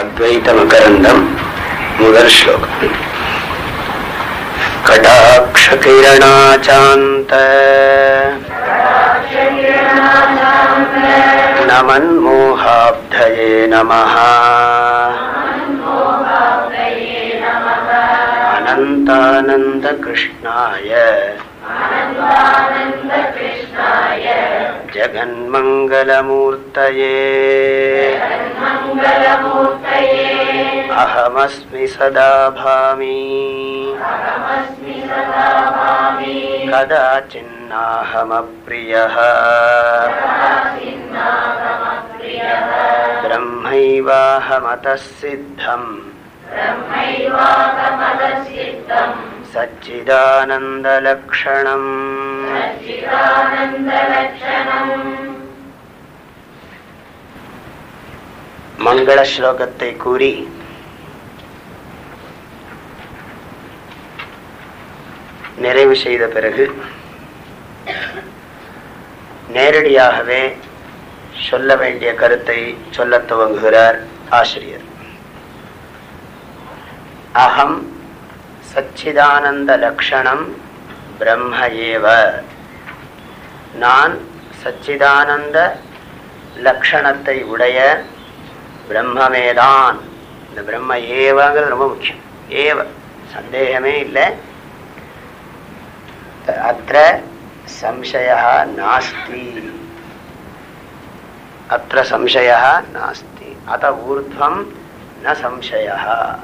अद्वैतम करंदम मुदर श्लोक कटाक्ष किरणाचांत नमन्मोहाब्धये नमः। अनंतानंद कृष्णाय जगन्मङ्गलमूर्तये। अहमस्मि सदा भामि। कदाचिन्नाहमप्रियः। ब्रह्मैवाहमतः सिद्धम् सच्चिदानन्दलक्षणम् மங்கள ஸ்லோகத்தை கூறி நிறைவு செய்த பிறகு நேரடியாகவே சொல்ல வேண்டிய கருத்தை சொல்ல துவங்குகிறார் ஆசிரியர் அகம் சச்சிதானந்த லக்ஷணம் பிரம்ம ஏவ. நான் சச்சிதானந்த லக்ஷணத்தை உடைய பிரம்மமேதான். இந்த பிரம்ம ஏவங்கிறது ரொம்ப முக்கியம். ஏவ சந்தேகமே இல்லை. அத்த சம்சய நாஸ்தி. அத்த சம்சய நாஸ்தி. அத ஊர்துவம் ந சம்சயா.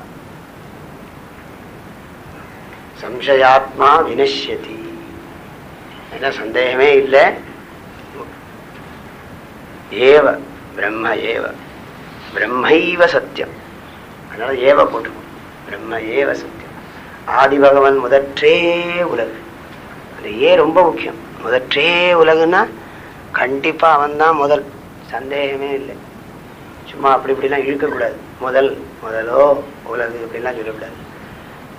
சம்சயாத்மா வினஷ்யதி என்ன சந்தேகமே இல்லை ஏவ பிரம்ம ஏவ பிரம்மைவ சத்தியம் அதனால ஏவ போட்டுக்கணும் பிரம்ம ஏவ சத்தியம் ஆதிபகவன் முதற்றே உலகு அந்த ஏ ரொம்ப முக்கியம். முதற்றே உலகுன்னா கண்டிப்பா அவன் தான் முதல். சந்தேகமே இல்லை. சும்மா அப்படி இப்படிலாம் இழுக்கக்கூடாது. முதல் முதலோ உலகு இப்படிலாம் சொல்லக்கூடாது.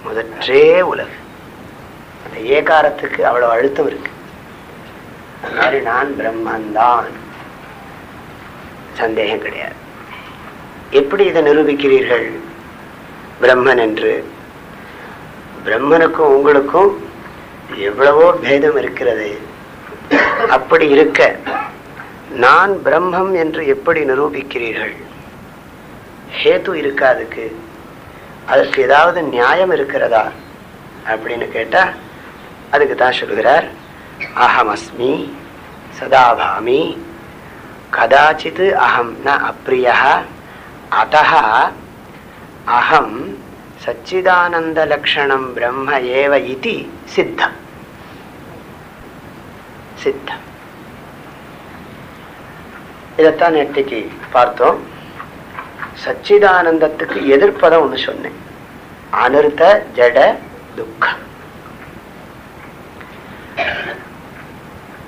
முதற்றே உலகு. அந்த ஏகாரத்துக்கு அவ்வளவு அழுத்தம் இருக்கு. அது மாதிரி நான் பிரம்மன்தான் சந்தேகம் கிடையாது. எப்படி இதை நிரூபிக்கிறீர்கள்? பிரம்மன் என்று. பிரம்மனுக்கும் உங்களுக்கும் எவ்வளவோ பேதம் இருக்கிறது. அப்படி இருக்க நான் பிரம்மம் என்று எப்படி நிரூபிக்கிறீர்கள்? ஹேத்து இருக்காதுக்கு. அதற்கு ஏதாவது நியாயம் இருக்கிறதா அப்படின்னு கேட்டா அதுக்கு தான் சொல்கிறார் அகமஸ்மி சதாபாமி கதாச்சித் அகம் ந அப்பிரிய அத்த அகம் சச்சிதானந்தலக்ஷணம் பிரம்ம ஏவ இது சித்தம். சித்தம். இதைத்தான் நேற்றுக்கு பார்த்தோம். சச்சிதானந்தத்துக்கு எதிர்ப்பதை ஒண்ணு சொன்னேன். அனிருத்த ஜட துக்கம்.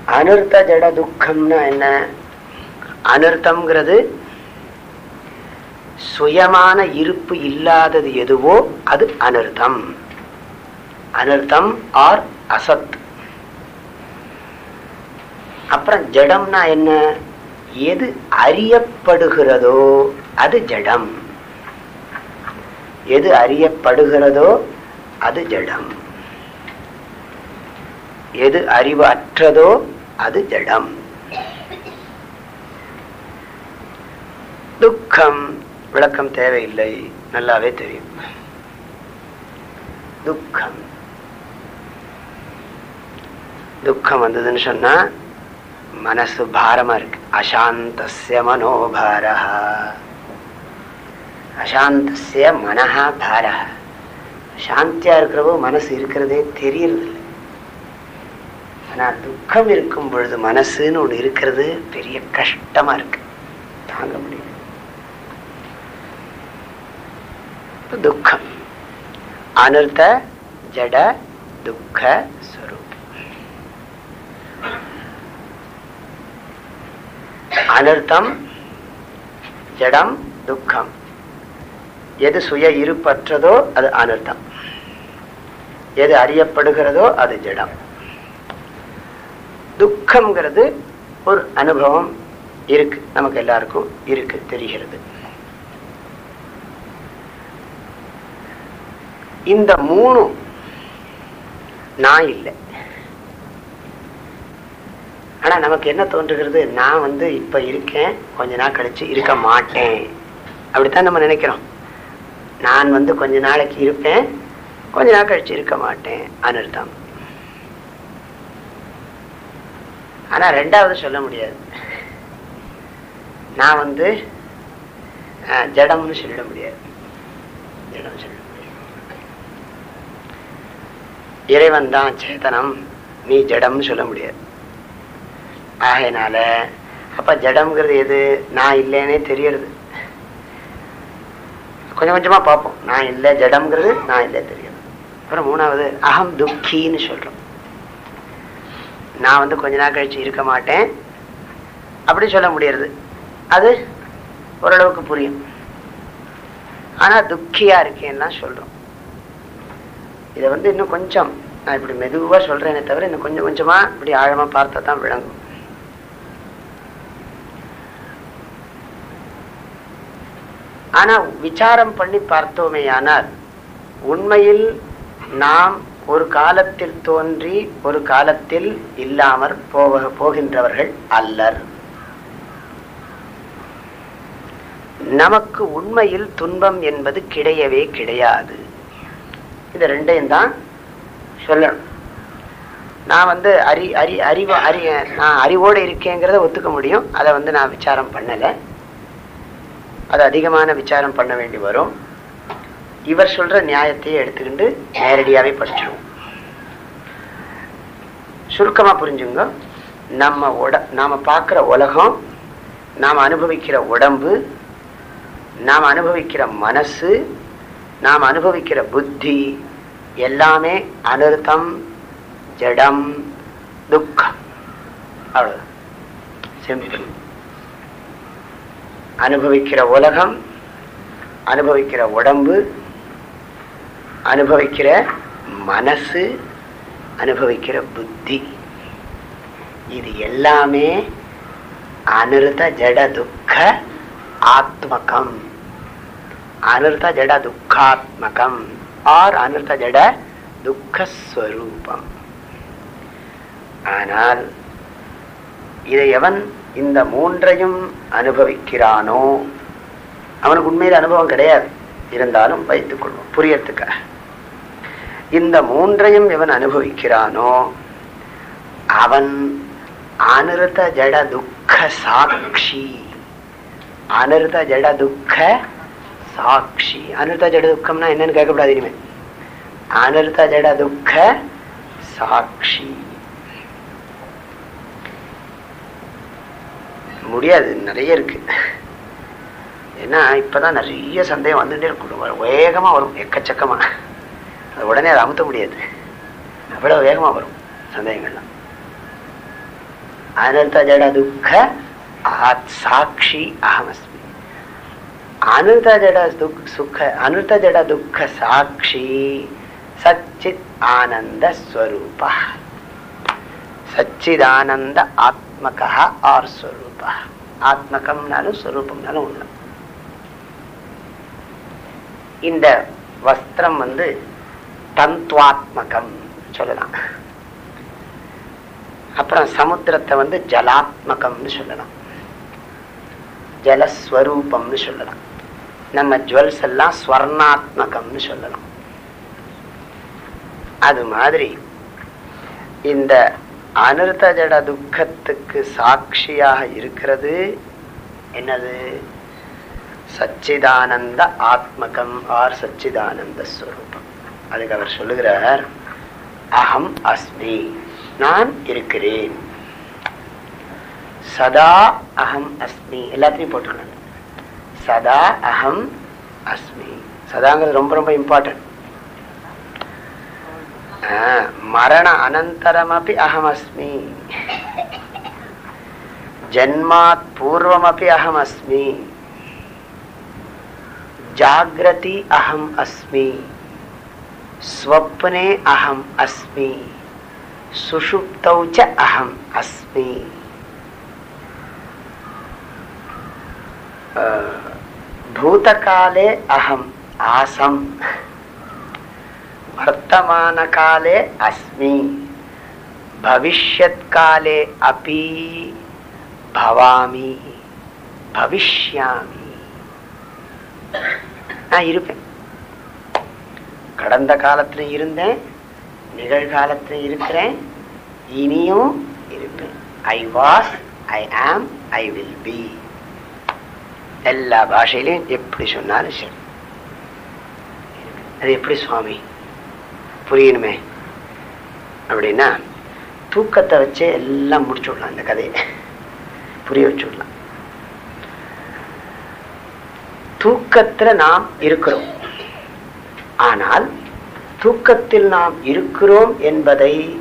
அனிருத்த ஜட துக்கம்னா என்ன? அனிருத்தம்ங்கிறது சுயமான இருப்பு இல்லாதது எதுவோ அது அனிருத்தம். அனிருத்தம் ஆர் அசத். அப்புறம் ஜடம்னா என்ன? எது அறியப்படுகிறதோ அது ஜடம். எது அறியப்படுகிறதோ அது ஜடம். எது அறிவு அற்றதோ அது ஜடம். துக்கம் விளக்கம் தேவையில்லை. நல்லாவே தெரியும். துக்கம். துக்கம் வந்ததுன்னு சொன்னா மனசு பாரமா இருக்கு. அசாந்தசிய மனோபார அசாந்தசிய மனஹா பார சாந்தியா இருக்கிறவோ மனசு இருக்கிறதே தெரியறது ஆனால் ஆனா துக்கம் இருக்கும் பொழுது மனசுன்னு ஒண்ணு இருக்கிறது பெரிய கஷ்டமா இருக்கு. தாங்க முடியல. துக்கம். அனர்த்த ஜட துக்க ஸ்வரூப் அனர்த்தம் ஜடம் துக்கம். எது சுய இருப்பற்றதோ அது அனர்த்தம். எது அறியப்படுகிறதோ அது ஜடம் துக்கம்ங்கிறது ஒரு அனுபவம் இருக்கு. நமக்கு எல்லாருக்கும் இருக்கு தெரிகிறது. இந்த மூணும் நான் இல்லை. ஆனா நமக்கு என்ன தோன்றுகிறது? நான் வந்து இப்ப இருக்கேன். கொஞ்ச நாள் கழிச்சு இருக்க மாட்டேன். அப்படித்தான் நம்ம நினைக்கிறோம். நான் வந்து கொஞ்ச நாளைக்கு இருப்பேன். கொஞ்ச நாள் கழிச்சு இருக்க மாட்டேன். அனர்த்தம். ஆனா ரெண்டாவது சொல்ல முடியாது. நான் வந்து ஜடம்னு சொல்லிட முடியாது. ஜடம் சொல்ல முடியாது. இறைவன் தான் சேதனம் நீ ஜடம்னு சொல்ல முடியாது. ஆகையினால அப்ப ஜடம்ங்கிறது எது? நான் இல்லைன்னே தெரியறது. கொஞ்சம் கொஞ்சமா பார்ப்போம். நான் இல்லை ஜடம்ங்கிறது நான் இல்லை தெரியும். அப்புறம் மூணாவது அகம் துக்கின்னு சொல்றோம். நான் வந்து கொஞ்ச நாள் கழிச்சு இருக்க மாட்டேன். அப்படி சொல்ல முடியறது. அது ஓரளவுக்கு புரியும். ஆனா துக்கியா இருக்கேன்னா சொல்றோம். இதை வந்து இன்னும் கொஞ்சம் நான் இப்படி மெதுவா சொல்றேனே தவிர இன்னும் கொஞ்சம் கொஞ்சமா இப்படி ஆழமா பார்த்தா தான் விளங்கும். ஆனா விசாரம் பண்ணி பார்த்தோமேயானால் உண்மையில் நாம் ஒரு காலத்தில் தோன்றி ஒரு காலத்தில் இல்லாமற் போக போகின்றவர்கள் அல்லர். நமக்கு உண்மையில் துன்பம் என்பது கிடையவே கிடையாது. இது ரெண்டையும் தான் சொல்லணும். நான் வந்து அறி அறி அறிவு அறி நான் அறிவோடு இருக்கேங்கிறத ஒத்துக்க முடியும். அதை வந்து நான் விசாரம் பண்ணலை. அது அதிகமான விசாரம் பண்ண வேண்டி வரும். இவர் சொல்ற நியாயத்தையே எடுத்துக்கிட்டு நேரடியாவே படிச்சிருவோம். சுருக்கமா புரிஞ்சுங்க. நம்ம உட நாம பார்க்கிற உலகம் நாம் அனுபவிக்கிற உடம்பு நாம் அனுபவிக்கிற மனசு நாம் அனுபவிக்கிற புத்தி எல்லாமே அனர்த்தம் ஜடம் துக்கம். அவ்வளவு சிம்பிள் அனுபவிக்கிற உலகம் அனுபவிக்கிற உடம்பு அனுபவிக்கிற மனசு அனுபவிக்கிற புத்தி. இது எல்லாமே அனிருத ஜட துக்க ஆத்மகம். அனிருத ஜட துக்காத்மகம். ஆர் அனிருத ஜட துக்கஸ்வரூபம். ஆனால் இதை எவன் இந்த மூன்றையும் அனுபவிக்கிறானோ? அவனுக்கு உண்மையில அனுபவம் கிடையாது. இருந்தாலும் வைத்துக் கொள்வோம் புரியறதுக்காக. இந்த மூன்றையும் எவன் அனுபவிக்கிறானோ? அவன் அனிருத ஜட துக்க சாட்சி. அனிருத ஜட துக்க சாட்சி. அனிருத ஜட துக்கம்னா என்னன்னு கேட்கக்கூடாது இனிமே. அனிருத ஜட துக்க சாட்சி. முடியாது. நிறைய இருக்கு. ஏன்னா இப்பதான் நிறைய சந்தேகம் வந்துட்டே இருக்கும். வேகமா வரும். எக்கச்சக்கமா. அது உடனே அதை அமுத்த முடியாது. அவ்வளோ வேகமா வரும் சந்தேகங்கள்லாம். அனந்த ஜட துக்க ஆத் சாட்சி அகமஸ்மி அனந்த ஜட துக் சுக அனுத ஜட துக்க சாட்சி சச்சித் ஆனந்த ஸ்வரூபா. சச்சிதானந்த ஆத்மகா ஆர் ஸ்வரூபா. ஆத்மகம்னாலும் ஸ்வரூபம்னாலும் ஒண்ணு. இந்த வஸ்திரம் வந்து தந்துவாத்மகம் சொல்லலாம். அப்புறம் சமுத்திரத்தை வந்து ஜலாத்மகம்னு சொல்லலாம். ஜலஸ்வரூபம்னு சொல்லலாம். நம்ம ஜுவல்ஸ் எல்லாம் ஸ்வர்ணாத்மகம்னு சொல்லலாம். அது மாதிரி இந்த அனிருத்த ஜட துக்கத்துக்கு சாட்சியாக இருக்கிறது. என்னது? சச்சிதானந்த ஆத்மகம் ஆர் சச்சிதானந்த ஸ்வரூபம். அதுக்கு அவர் சொல்லுகிறார் அகம் அஸ்மி நான் இருக்கிறேன். சதா அகம் அஸ்மி. எல்லாத்தையும் போட்டுக்கணும் சதா அகம் அஸ்மி. சதாங்கிறது ரொம்ப ரொம்ப இம்பார்ட்டன்ட் मरण अनन्तरम् अपि अहमस्मि। जन्मात् पूर्वमपि अहमस्मि। जाग्रति अहम् अस्मि। स्वप्ने अहम अस्मि। सुषुप्तौ च अहम् अस्मि। भूतकाले अहम् आसम्। வர்த்தமான காலே அஸ்மி பவிஷ்யத் காலே அபி பவாமி பவிஷ்யாமி நான் இருப்பேன். கடந்த காலத்துல இருந்தேன் நிகழ்காலத்துல இருக்கிறேன் இனியும் இருப்பேன். ஐ வாஸ் ஐ ஆம் ஐ வில் பி எல்லா பாஷையிலையும் எப்படி சொன்னாலும் சரி. அது எப்படி சுவாமி? புரியணுமே. அப்படின்னா தூக்கத்தை வச்சு எல்லாம் முடிச்சு விடலாம் இந்த கதையை. புரிய வச்சு விடலாம். தூக்கத்தில் நாம் இருக்கிறோம். ஆனால் தூக்கத்தில் நாம் இருக்கிறோம் என்பதை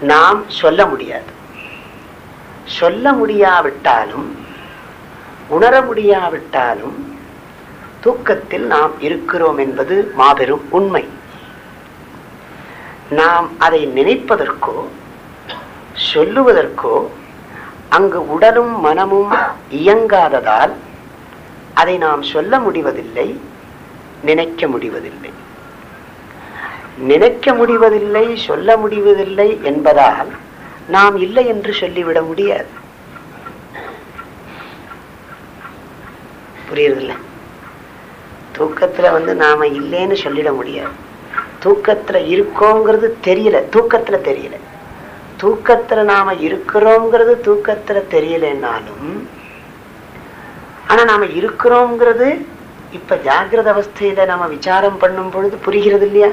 நாம் சொல்ல முடியாது. சொல்ல முடியாவிட்டாலும் உணர முடியாவிட்டாலும் தூக்கத்தில் நாம் இருக்கிறோம் என்பது மாபெரும் உண்மை. நாம் அதை நினைப்பதற்கோ சொல்லுவதற்கோ அங்கு உடலும் மனமும் இயங்காததால் அதை நாம் சொல்ல முடிவதில்லை நினைக்க முடிவதில்லை. நினைக்க முடிவதில்லை சொல்ல முடிவதில்லை என்பதால் நாம் இல்லை என்று சொல்லிவிட முடியாது. புரியுறதில்லை? தூக்கத்துல வந்து நாம இல்லைன்னு சொல்லிட முடியாது. தூக்கத்துல இருக்கோங்கிறது தெரியல. தூக்கத்துல தெரியல. தூக்கத்துல நாம இருக்கிறோங்கிறது தூக்கத்துல தெரியலன்னாலும் ஆனா நாம இருக்கிறோங்கிறது இப்ப ஜாகிரத அவஸ்தையில நாம விசாரம் பண்ணும் பொழுது புரிகிறது இல்லையா?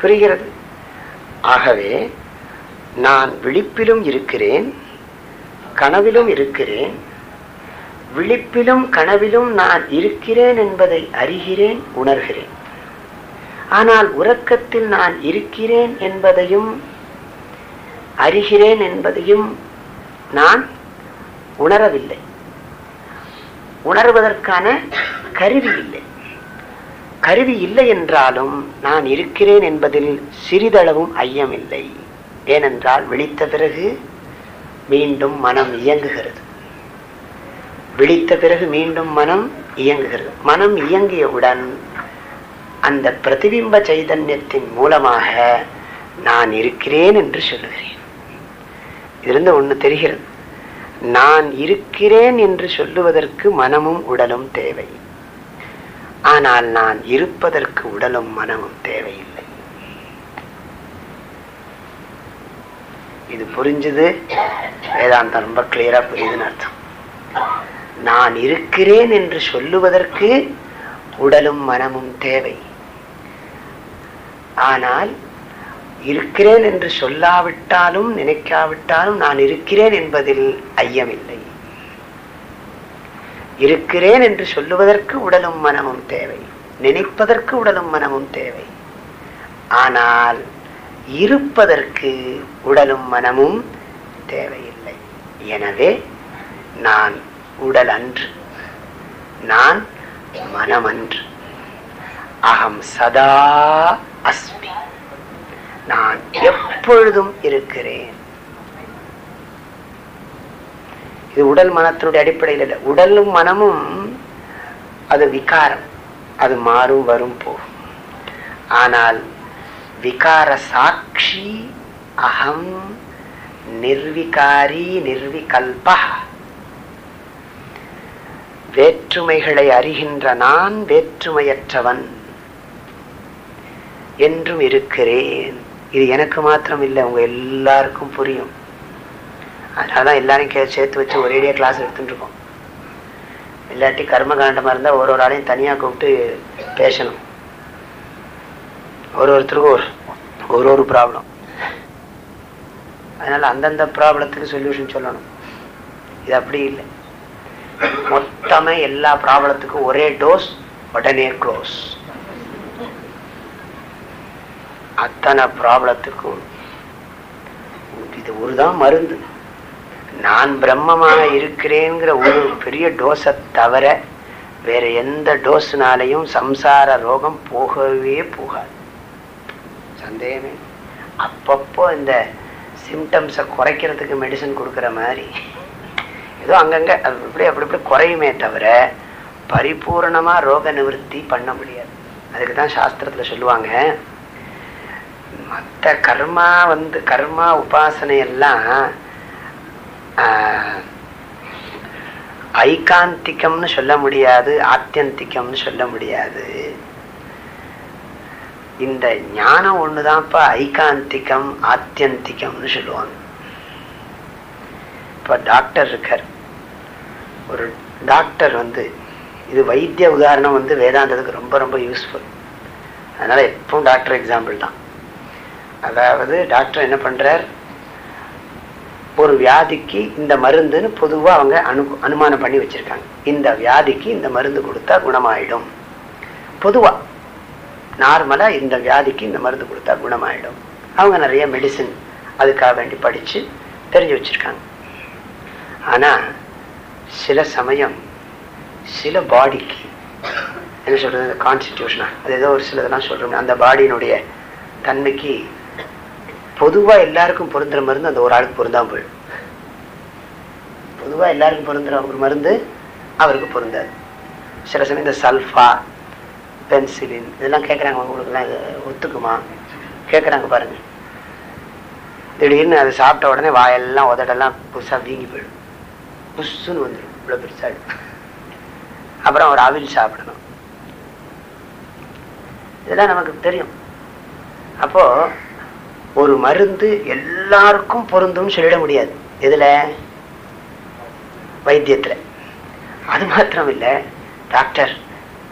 புரிகிறது. ஆகவே நான் விழிப்பிலும் இருக்கிறேன் கனவிலும் இருக்கிறேன் விழிப்பிலும் கனவிலும் நான் இருக்கிறேன் என்பதை அறிகிறேன் உணர்கிறேன். ஆனால் உறக்கத்தில் நான் இருக்கிறேன் என்பதையும் அறிகிறேன் என்பதையும் நான் உணரவில்லை. உணர்வதற்கான கருவி இல்லை. கருவி இல்லை என்றாலும் நான் இருக்கிறேன் என்பதில் சிறிதளவும் ஐயமில்லை. ஏனென்றால் விழித்த பிறகு மீண்டும் மனம் இயங்குகிறது. விழித்த பிறகு மீண்டும் மனம் இயங்குகிறது. மனம் இயங்கியவுடன் அந்த பிரதிபிம்ப சைதன்யத்தின் மூலமாக நான் இருக்கிறேன் என்று சொல்லுகிறேன். இதிலிருந்து ஒண்ணு தெரிகிறது. நான் இருக்கிறேன் என்று சொல்லுவதற்கு மனமும் உடலும் தேவை. ஆனால் நான் இருப்பதற்கு உடலும் மனமும் தேவையில்லை. இது புரிஞ்சது? வேதாந்தம் ரொம்ப கிளியரா புரியுதுன்னு அர்த்தம். நான் இருக்கிறேன் என்று சொல்லுவதற்கு உடலும் மனமும் தேவை. ஆனால் இருக்கிறேன் என்று சொல்லாவிட்டாலும் நினைக்காவிட்டாலும் நான் இருக்கிறேன் என்பதில் ஐயமில்லை. இருக்கிறேன் என்று சொல்லுவதற்கு உடலும் மனமும் தேவை. நினைப்பதற்கு உடலும் மனமும் தேவை. ஆனால் இருப்பதற்கு உடலும் மனமும் தேவையில்லை. எனவே நான் உடல் அன்று. நான் மனம் அன்று அகம் சதா அஸ்மி. நான் எப்பொழுதும் இருக்கிறேன். இது உடல் மனத்தினுடைய அடிப்படையில் இல்லை. உடலும் மனமும் அது விகாரம். அது மாறும் வரும் போகும். ஆனால் விகார சாட்சி அகம் நிர்விகாரி நிர்விகல்பா. வேற்றுமைகளை அறிகின்ற நான் வேற்றுமையற்றவன் என்றும் இருக்கிறேன். இது எனக்கு மாத்திரம் இல்லை உங்க எல்லாருக்கும் புரியும். அதனாலதான் எல்லாரையும் கே சேர்த்து வச்சு ஒரேடியா கிளாஸ் எடுத்துட்டு இருக்கோம். இல்லாட்டி கர்மகாண்டமா இருந்தா ஒரு ஒரு ஆளையும் தனியா கூப்பிட்டு பேசணும். ஒரு ஒருத்தருக்கும் ஒரு ஒரு ஒரு ப்ராப்ளம் அதனால அந்தந்த ப்ராப்ளத்துக்கு சொல்யூஷன் சொல்லணும். இது அப்படி இல்லை. மொத்தமே எல்லா ப்ராப்ளத்துக்கும் ஒரே டோஸ் உடனே க்ளோஸ் அத்தனை ப்ராப்ளத்துக்கும் இது ஒருதான் மருந்து. நான் பிரம்மமாக இருக்கிறேங்கிற ஒரு பெரிய டோஸை தவிர வேற எந்த டோஸ்னாலையும் சம்சார ரோகம் போகவே போகாது. சந்தேகமே. அப்பப்போ இந்த சிம்டம்ஸை குறைக்கிறதுக்கு மெடிசன் கொடுக்குற மாதிரி. ஏதோ அங்கங்க அது இப்படி அப்படி இப்படி குறையுமே தவிர பரிபூர்ணமா ரோக நிவர்த்தி பண்ண முடியாது. அதுக்கு தான் சாஸ்திரத்துல சொல்லுவாங்க. மற்ற கர்மா வந்து கர்மா உபாசனை எல்லாம் ஆஹ், சொல்ல முடியாது ஆத்தியந்திகம்னு சொல்ல முடியாது. இந்த ஞானம் ஒண்ணுதான்ப்பா ஐகாந்திகம் ஆத்தியந்திகம்னு சொல்லுவாங்க. இப்ப டாக்டர் இருக்கார். ஒரு டாக்டர் வந்து இது வைத்திய உதாரணம் வந்து வேதாந்தத்துக்கு ரொம்ப ரொம்ப யூஸ்ஃபுல் அதனால எப்பவும் டாக்டர் எக்ஸாம்பிள் தான். அதாவது டாக்டர் என்ன பண்ணுறார் ஒரு வியாதிக்கு இந்த மருந்துன்னு பொதுவாக அவங்க அனு அனுமானம் பண்ணி வச்சிருக்காங்க. இந்த வியாதிக்கு இந்த மருந்து கொடுத்தா குணமாயிடும். பொதுவா நார்மலா இந்த வியாதிக்கு இந்த மருந்து கொடுத்தா குணமாயிடும். அவங்க நிறைய மெடிசின் அதுக்காக வேண்டி படிச்சு தெரிஞ்சு வச்சிருக்காங்க. ஆனா சில சமயம் சில பாடிக்கு என்ன சொல்றது கான்ஸ்டிடியூஷனா அது ஏதோ ஒரு சிலதெல்லாம் சொல்றோம் அந்த பாடியினுடைய தன்மைக்கு பொதுவா எல்லாருக்கும் பொருந்துற மருந்து அந்த ஒரு ஆளுக்கு பொருந்தாம போயிடும். பொதுவா எல்லாருக்கும் பொருந்துற ஒரு மருந்து அவருக்கு பொருந்தாது. சில சமயம் இந்த சல்ஃபா பென்சிலின் இதெல்லாம் கேட்குறாங்க உங்களுக்குலாம் இது ஒத்துக்குமா? கேட்குறாங்க பாருங்க. திடீர்னு அதை சாப்பிட்ட உடனே வாயெல்லாம் உதடெல்லாம் புதுசாக வீங்கி போயிடும். புஷ்ஷுன்னு வந்துடும் இவ்வளோ பெருசாக அப்புறம் ஒரு அவில் சாப்பிடணும். இதெல்லாம் நமக்கு தெரியும். அப்போ ஒரு மருந்து எல்லாருக்கும் பொருந்தும்னு சொல்லிட முடியாது. எதுல? வைத்தியத்துல. அது மாத்திரம் இல்லை டாக்டர்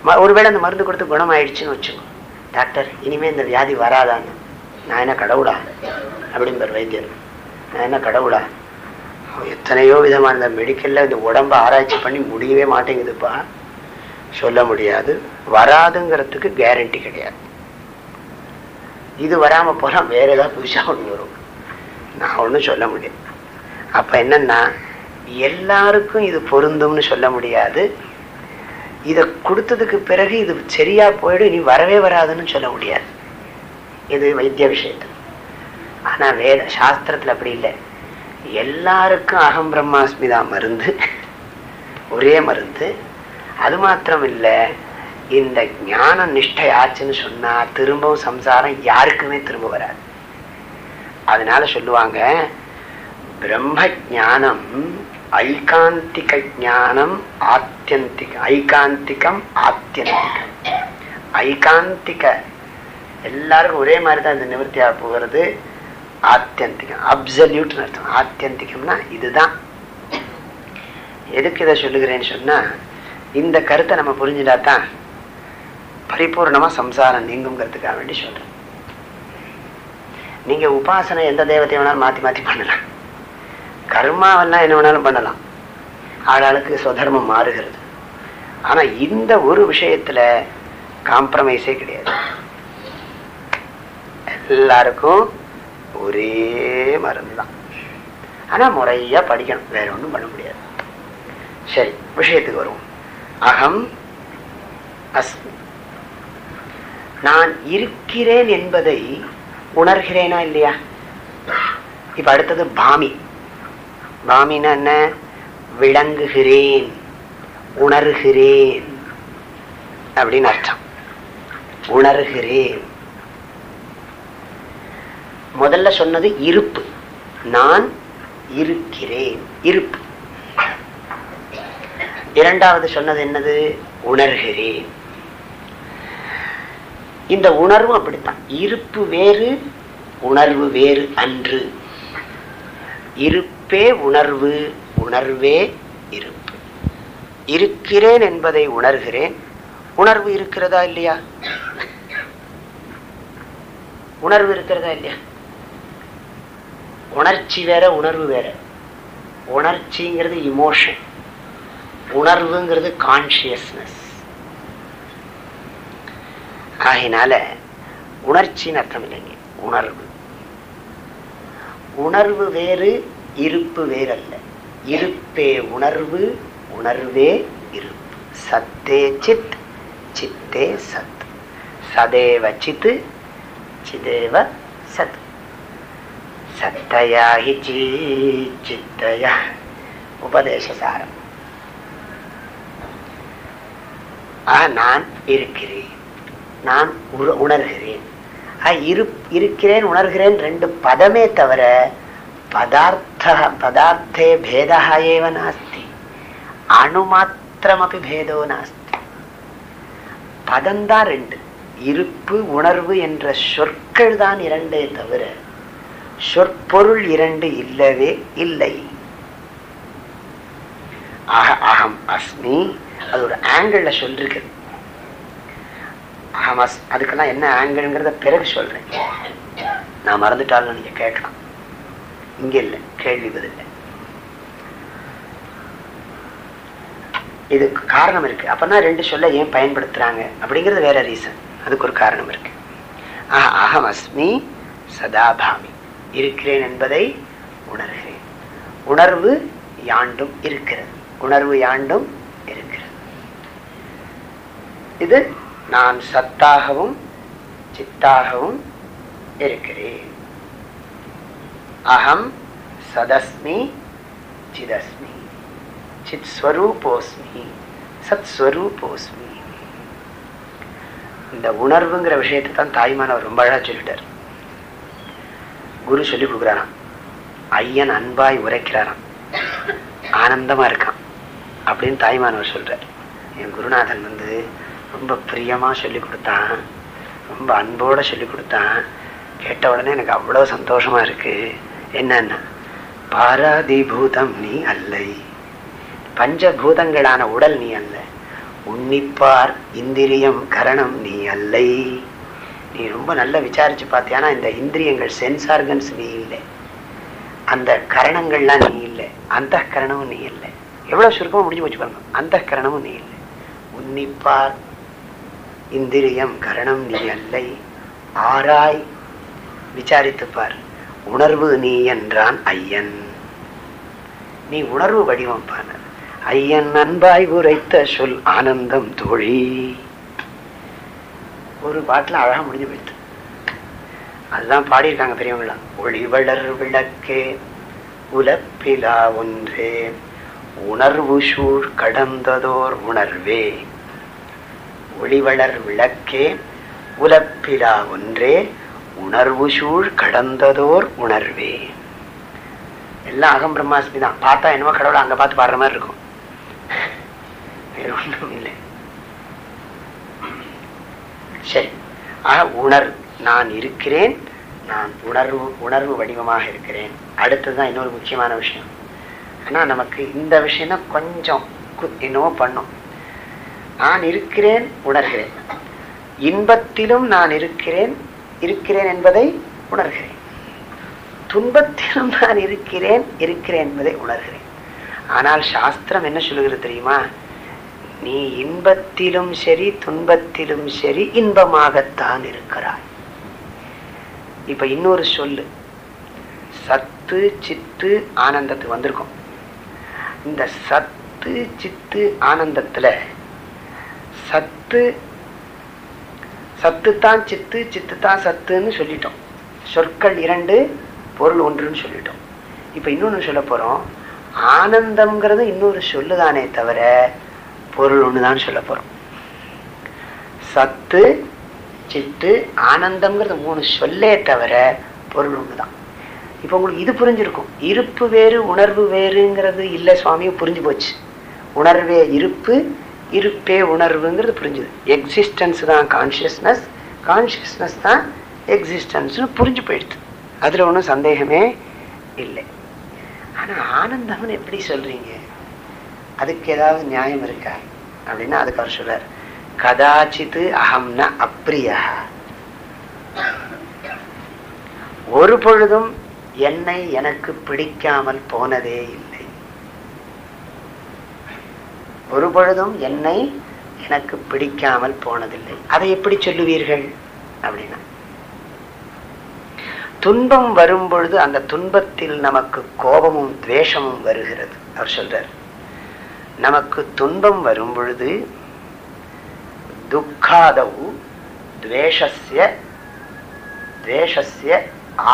ம- ஒருவேளை அந்த மருந்து கொடுத்து குணமாயிடுச்சுன்னு வச்சுக்கோ. டாக்டர் இனிமே இந்த வியாதி வராதான்னு. நான் என்ன கடவுளா? அப்படிம்பார் வைத்தியர். நான் என்ன கடவுளா? எத்தனையோ விதமான இந்த மெடிக்கல்ல இந்த உடம்ப ஆராய்ச்சி பண்ணி முடியவே மாட்டேங்குதுப்பா. சொல்ல முடியாது. வராதுங்கிறதுக்கு கேரண்டி கிடையாது. இது வராம போனால் வேற ஏதாவது புதுசா ஒண்ணு வரும். நான் ஒண்ணும் சொல்ல முடியாது. அப்ப என்னன்னா எல்லாருக்கும் இது பொருந்தும்னு சொல்ல முடியாது. இதை கொடுத்ததுக்கு பிறகு இது சரியா போயிடும் இனி வரவே வராதுன்னு சொல்ல முடியாது. இது வைத்திய விஷயத்துல. ஆனா வேத சாஸ்திரத்துல அப்படி இல்லை. எல்லாருக்கும் அகம் பிரம்மாஸ்மி தான் மருந்து. ஒரே மருந்து. அது மாத்திரம் இல்லை இந்த ஞான நிஷ்டை ஆச்சுன்னு சொன்னா திரும்பவும் சம்சாரம் யாருக்குமே திரும்ப வராது. அதனால சொல்லுவாங்க பிரம்ம ஞானம் ஐகாந்திக ஞானம் ஆத்தியந்திக ஐகாந்திகம் ஆத்தியந்திகம். ஐகாந்திக. எல்லாருக்கும் ஒரே மாதிரி தான் இந்த நிவர்த்தியா போகிறது. ஆத்தியந்திகம். அப்சல்யூட்னு அர்த்தம். ஆத்தியந்திகம்னா இதுதான். எதுக்கு இதை சொல்லுகிறேன்னு சொன்னா இந்த கருத்தை நம்ம புரிஞ்சுட்டா தான் பரிபூர்ணமா சம்சாரம் நீங்குங்கிறதுக்காக வேண்டி சொல்றேன். நீங்க உபாசனை எந்த தெய்வத்தை வேணாலும் மாத்தி மாத்தி பண்ணலாம். கர்மாவெல்லாம் என்ன வேணாலும் பண்ணலாம். ஆளாளுக்கு சுதர்மம் மாறுகிறது. ஆனா இந்த ஒரு விஷயத்துல காம்ப்ரமைஸே கிடையாது. எல்லாருக்கும் ஒரே மருந்து தான் ஆனா முறையா படிக்கணும். வேற ஒன்றும் பண்ண முடியாது. சரி விஷயத்துக்கு வருவோம். அகம் அஸ்மி. நான் இருக்கிறேன் என்பதை உணர்கிறேனா இல்லையா? இப்ப அடுத்தது பாமி. பாமின்னா என்ன? விளங்குகிறேன் உணர்கிறேன் அப்படின்னு அர்த்தம். உணர்கிறேன். முதல்ல சொன்னது இருப்பு. நான் இருக்கிறேன். இருப்பு. இரண்டாவது சொன்னது என்னது? உணர்கிறேன். இந்த உணர்வும் அப்படித்தான். இருப்பு வேறு உணர்வு வேறு அன்று. இருப்பே உணர்வு உணர்வே இருப்பு. இருக்கிறேன் என்பதை உணர்கிறேன். உணர்வு இருக்கிறதா இல்லையா? உணர்வு இருக்கிறதா இல்லையா? உணர்ச்சி வேற உணர்வு வேற. உணர்ச்சிங்கிறது இமோஷன் உணர்வுங்கிறது கான்சியஸ்னஸ் ஆகினால உணர்ச்சின்னு அர்த்தம் இல்லைங்க. உணர்வு. உணர்வு வேறு இருப்பு வேறல்ல. இருப்பே உணர்வு உணர்வே இருப்பு. சத்தே சித் சித்தே சத். சதேவ சித்து சிதேவ சத். சத்தயா ஹி சித்தய. உபதேசசாரம் நான் இருக்கிறேன். நான் உணர்கிறேன். இரு இருக்கிறேன் உணர்கிறேன் ரெண்டு பதமே தவிர பதார்த்த பதார்த்தே பேதா ஏவ நாஸ்தி. அணுமாத்திரமபி பேதோ நாஸ்தி. பதம்தான் ரெண்டு. இருப்பு உணர்வு என்ற சொற்கள் தான் இரண்டே தவிர சொற்பொருள் இரண்டு இல்லவே இல்லை. அகம் அஸ்மி அது ஒரு ஆங்கிள் சொல்லிருக்கு. அகம் அஸ் அதுக்கெல்லாம் என்ன ஆங்கிள்ங்கிறத பிறகு சொல்றேன். நான் மறந்துட்டாலும் நீங்க கேட்கலாம். இங்க இல்லை கேள்வி பதில் இதுக்கு காரணம் இருக்கு. அப்பனா ரெண்டு சொல்ல ஏன் பயன்படுத்துறாங்க? அப்படிங்கிறது வேற ரீசன் அதுக்கு ஒரு காரணம் இருக்கு. அகம் அஸ்மி சதாபாமி இருக்கிறேன் என்பதை உணர்கிறேன். உணர்வு யாண்டும் இருக்கிறது. உணர்வு யாண்டும் இருக்கிறது. இது நான் சத்தாகவும் சித்தாகவும் இருக்கிறேன். அகம் சதஸ்மி சிதஸ்மி சித் ஸ்வரூபோஸ்மி சத் ஸ்வரூபோஸ்மி இந்த உணர்வுங்கிற விஷயத்தை தான் தாய்மானவர் ரொம்ப அழகாக சொல்லிட்டார். குரு சொல்லி கொடுக்குறாராம். ஐயன் அன்பாய் உரைக்கிறாராம். ஆனந்தமா இருக்கான் அப்படின்னு தாய்மானவர் சொல்றார். என் குருநாதன் வந்து ரொம்ப பிரியமா சொல்லி கொடுத்தான். ரொம்ப அன்போட சொல்லி கொடுத்தான். கேட்ட உடனே எனக்கு அவ்வளோ சந்தோஷமா இருக்கு. என்னன்னா பாராதிபூதம் நீ அல்லை. பஞ்சபூதங்களான உடல் நீ அல்ல. உன்னிப்பார் இந்திரியம் கரணம் நீ அல்லை. நீ ரொம்ப நல்லா விசாரிச்சு பார்த்தியானா இந்த இந்திரியங்கள் சென்ஸ் ஆர்கன்ஸ் நீ இல்லை. அந்த கரணங்கள்லாம் நீ இல்லை. அந்த கரணமும் நீ இல்லை. எவ்வளவு சுருக்கமாக முடிஞ்சு போச்சு பாருங்க. அந்த கரணமும் நீ இல்லை. உன்னிப்பார் இந்திரியம் கரணம் நீ அல்லை. ஆராய் விசாரித்துப்பார் உணர்வு நீ என்றான் ஐயன். நீ உணர்வு வடிவம் பாரு. ஐயன் அன்பாய் உரைத்த சொல் ஆனந்தம் தோழி. ஒரு பாட்டுல அழகா முடிஞ்சு போயிட்டு அதுதான் பாடியிருக்காங்க பெரியவங்களாம். ஒளி வளர் விளக்கே உலப்பிலா ஒன்றே உணர்வு சூழ் கடந்ததோர் உணர்வே. ஒளிவளர் விளக்கே உலப்பிலா ஒன்றே உணர்வு சூழ் கடந்ததோர் உணர்வே. எல்லாம் அகம் பிரம்மாஸ்மி தான். பார்த்தா என்னமோ கடவுளை அங்க பார்த்து பாடுற மாதிரி இருக்கும். வேறு ஒன்றும் இல்லை சரி. ஆக உணர் நான் இருக்கிறேன் நான் உணர்வு உணர்வு வடிவமாக இருக்கிறேன். அடுத்ததுதான் இன்னொரு முக்கியமான விஷயம். ஆனா நமக்கு இந்த விஷயம் தான் கொஞ்சம் என்னவோ பண்ணும். நான் இருக்கிறேன் உணர்கிறேன். இன்பத்திலும் நான் இருக்கிறேன் இருக்கிறேன் என்பதை உணர்கிறேன். துன்பத்திலும் நான் இருக்கிறேன் இருக்கிறேன் என்பதை உணர்கிறேன். ஆனால் சாஸ்திரம் என்ன சொல்லுகிறது தெரியுமா? நீ இன்பத்திலும் சரி துன்பத்திலும் சரி இன்பமாகத்தான் இருக்கிறாய். இப்ப இன்னொரு சொல்லு. சத்து சித்து ஆனந்தத்துக்கு வந்திருக்கும். இந்த சத்து சித்து ஆனந்தத்துல சத்து சத்து தான் சித்து சித்து தான் சத்துன்னு சொல்லிட்டோம். சொற்கள் இரண்டு பொருள் ஒன்றுன்னு சொல்லிட்டோம். இப்ப இன்னொன்னு சொல்ல போறோம். ஆனந்தம்ங்கிறது இன்னொரு சொல்லுதானே தவிர பொருள் ஒன்றுதான் சொல்ல போறோம். சத்து சித்து ஆனந்தம்ங்கிறது மூணு சொல்லே தவிர பொருள் ஒண்ணுதான். இப்ப உங்களுக்கு இது புரிஞ்சிருக்கும். இருப்பு வேறு உணர்வு வேறுங்கிறது இல்லை சுவாமியும் புரிஞ்சு போச்சு. உணர்வே இருப்பு இருப்பே உணர்வுங்கிறது புரிஞ்சுது. எக்ஸிஸ்டன்ஸ் தான் கான்ஷியஸ்னஸ் கான்ஷியஸ்னஸ் தான் எக்ஸிஸ்டன்ஸ்னு புரிஞ்சு போயிடுது. அதுல ஒன்றும் சந்தேகமே இல்லை. ஆனா ஆனந்தம்னு எப்படி சொல்றீங்க? அதுக்கு ஏதாவது நியாயம் இருக்கா? அப்படின்னா அதுக்கு அவர் சொல்றார். கதாச்சித்து அகம்னா அப்ரியா. ஒரு பொழுதும் என்னை எனக்கு பிடிக்காமல் போனதே இல்லை. ஒரு பொழுதும் என்னை எனக்கு பிடிக்காமல் போனதில்லை. அதை எப்படி சொல்லுவீர்கள்? அப்படின்னா துன்பம் வரும் பொழுது அந்த துன்பத்தில் நமக்கு கோபமும் துவேஷமும் வருகிறது. அவர் சொல்றார் நமக்கு துன்பம் வரும் பொழுது துக்காதவு துவேஷஸ்ய துவேஷஸ்ய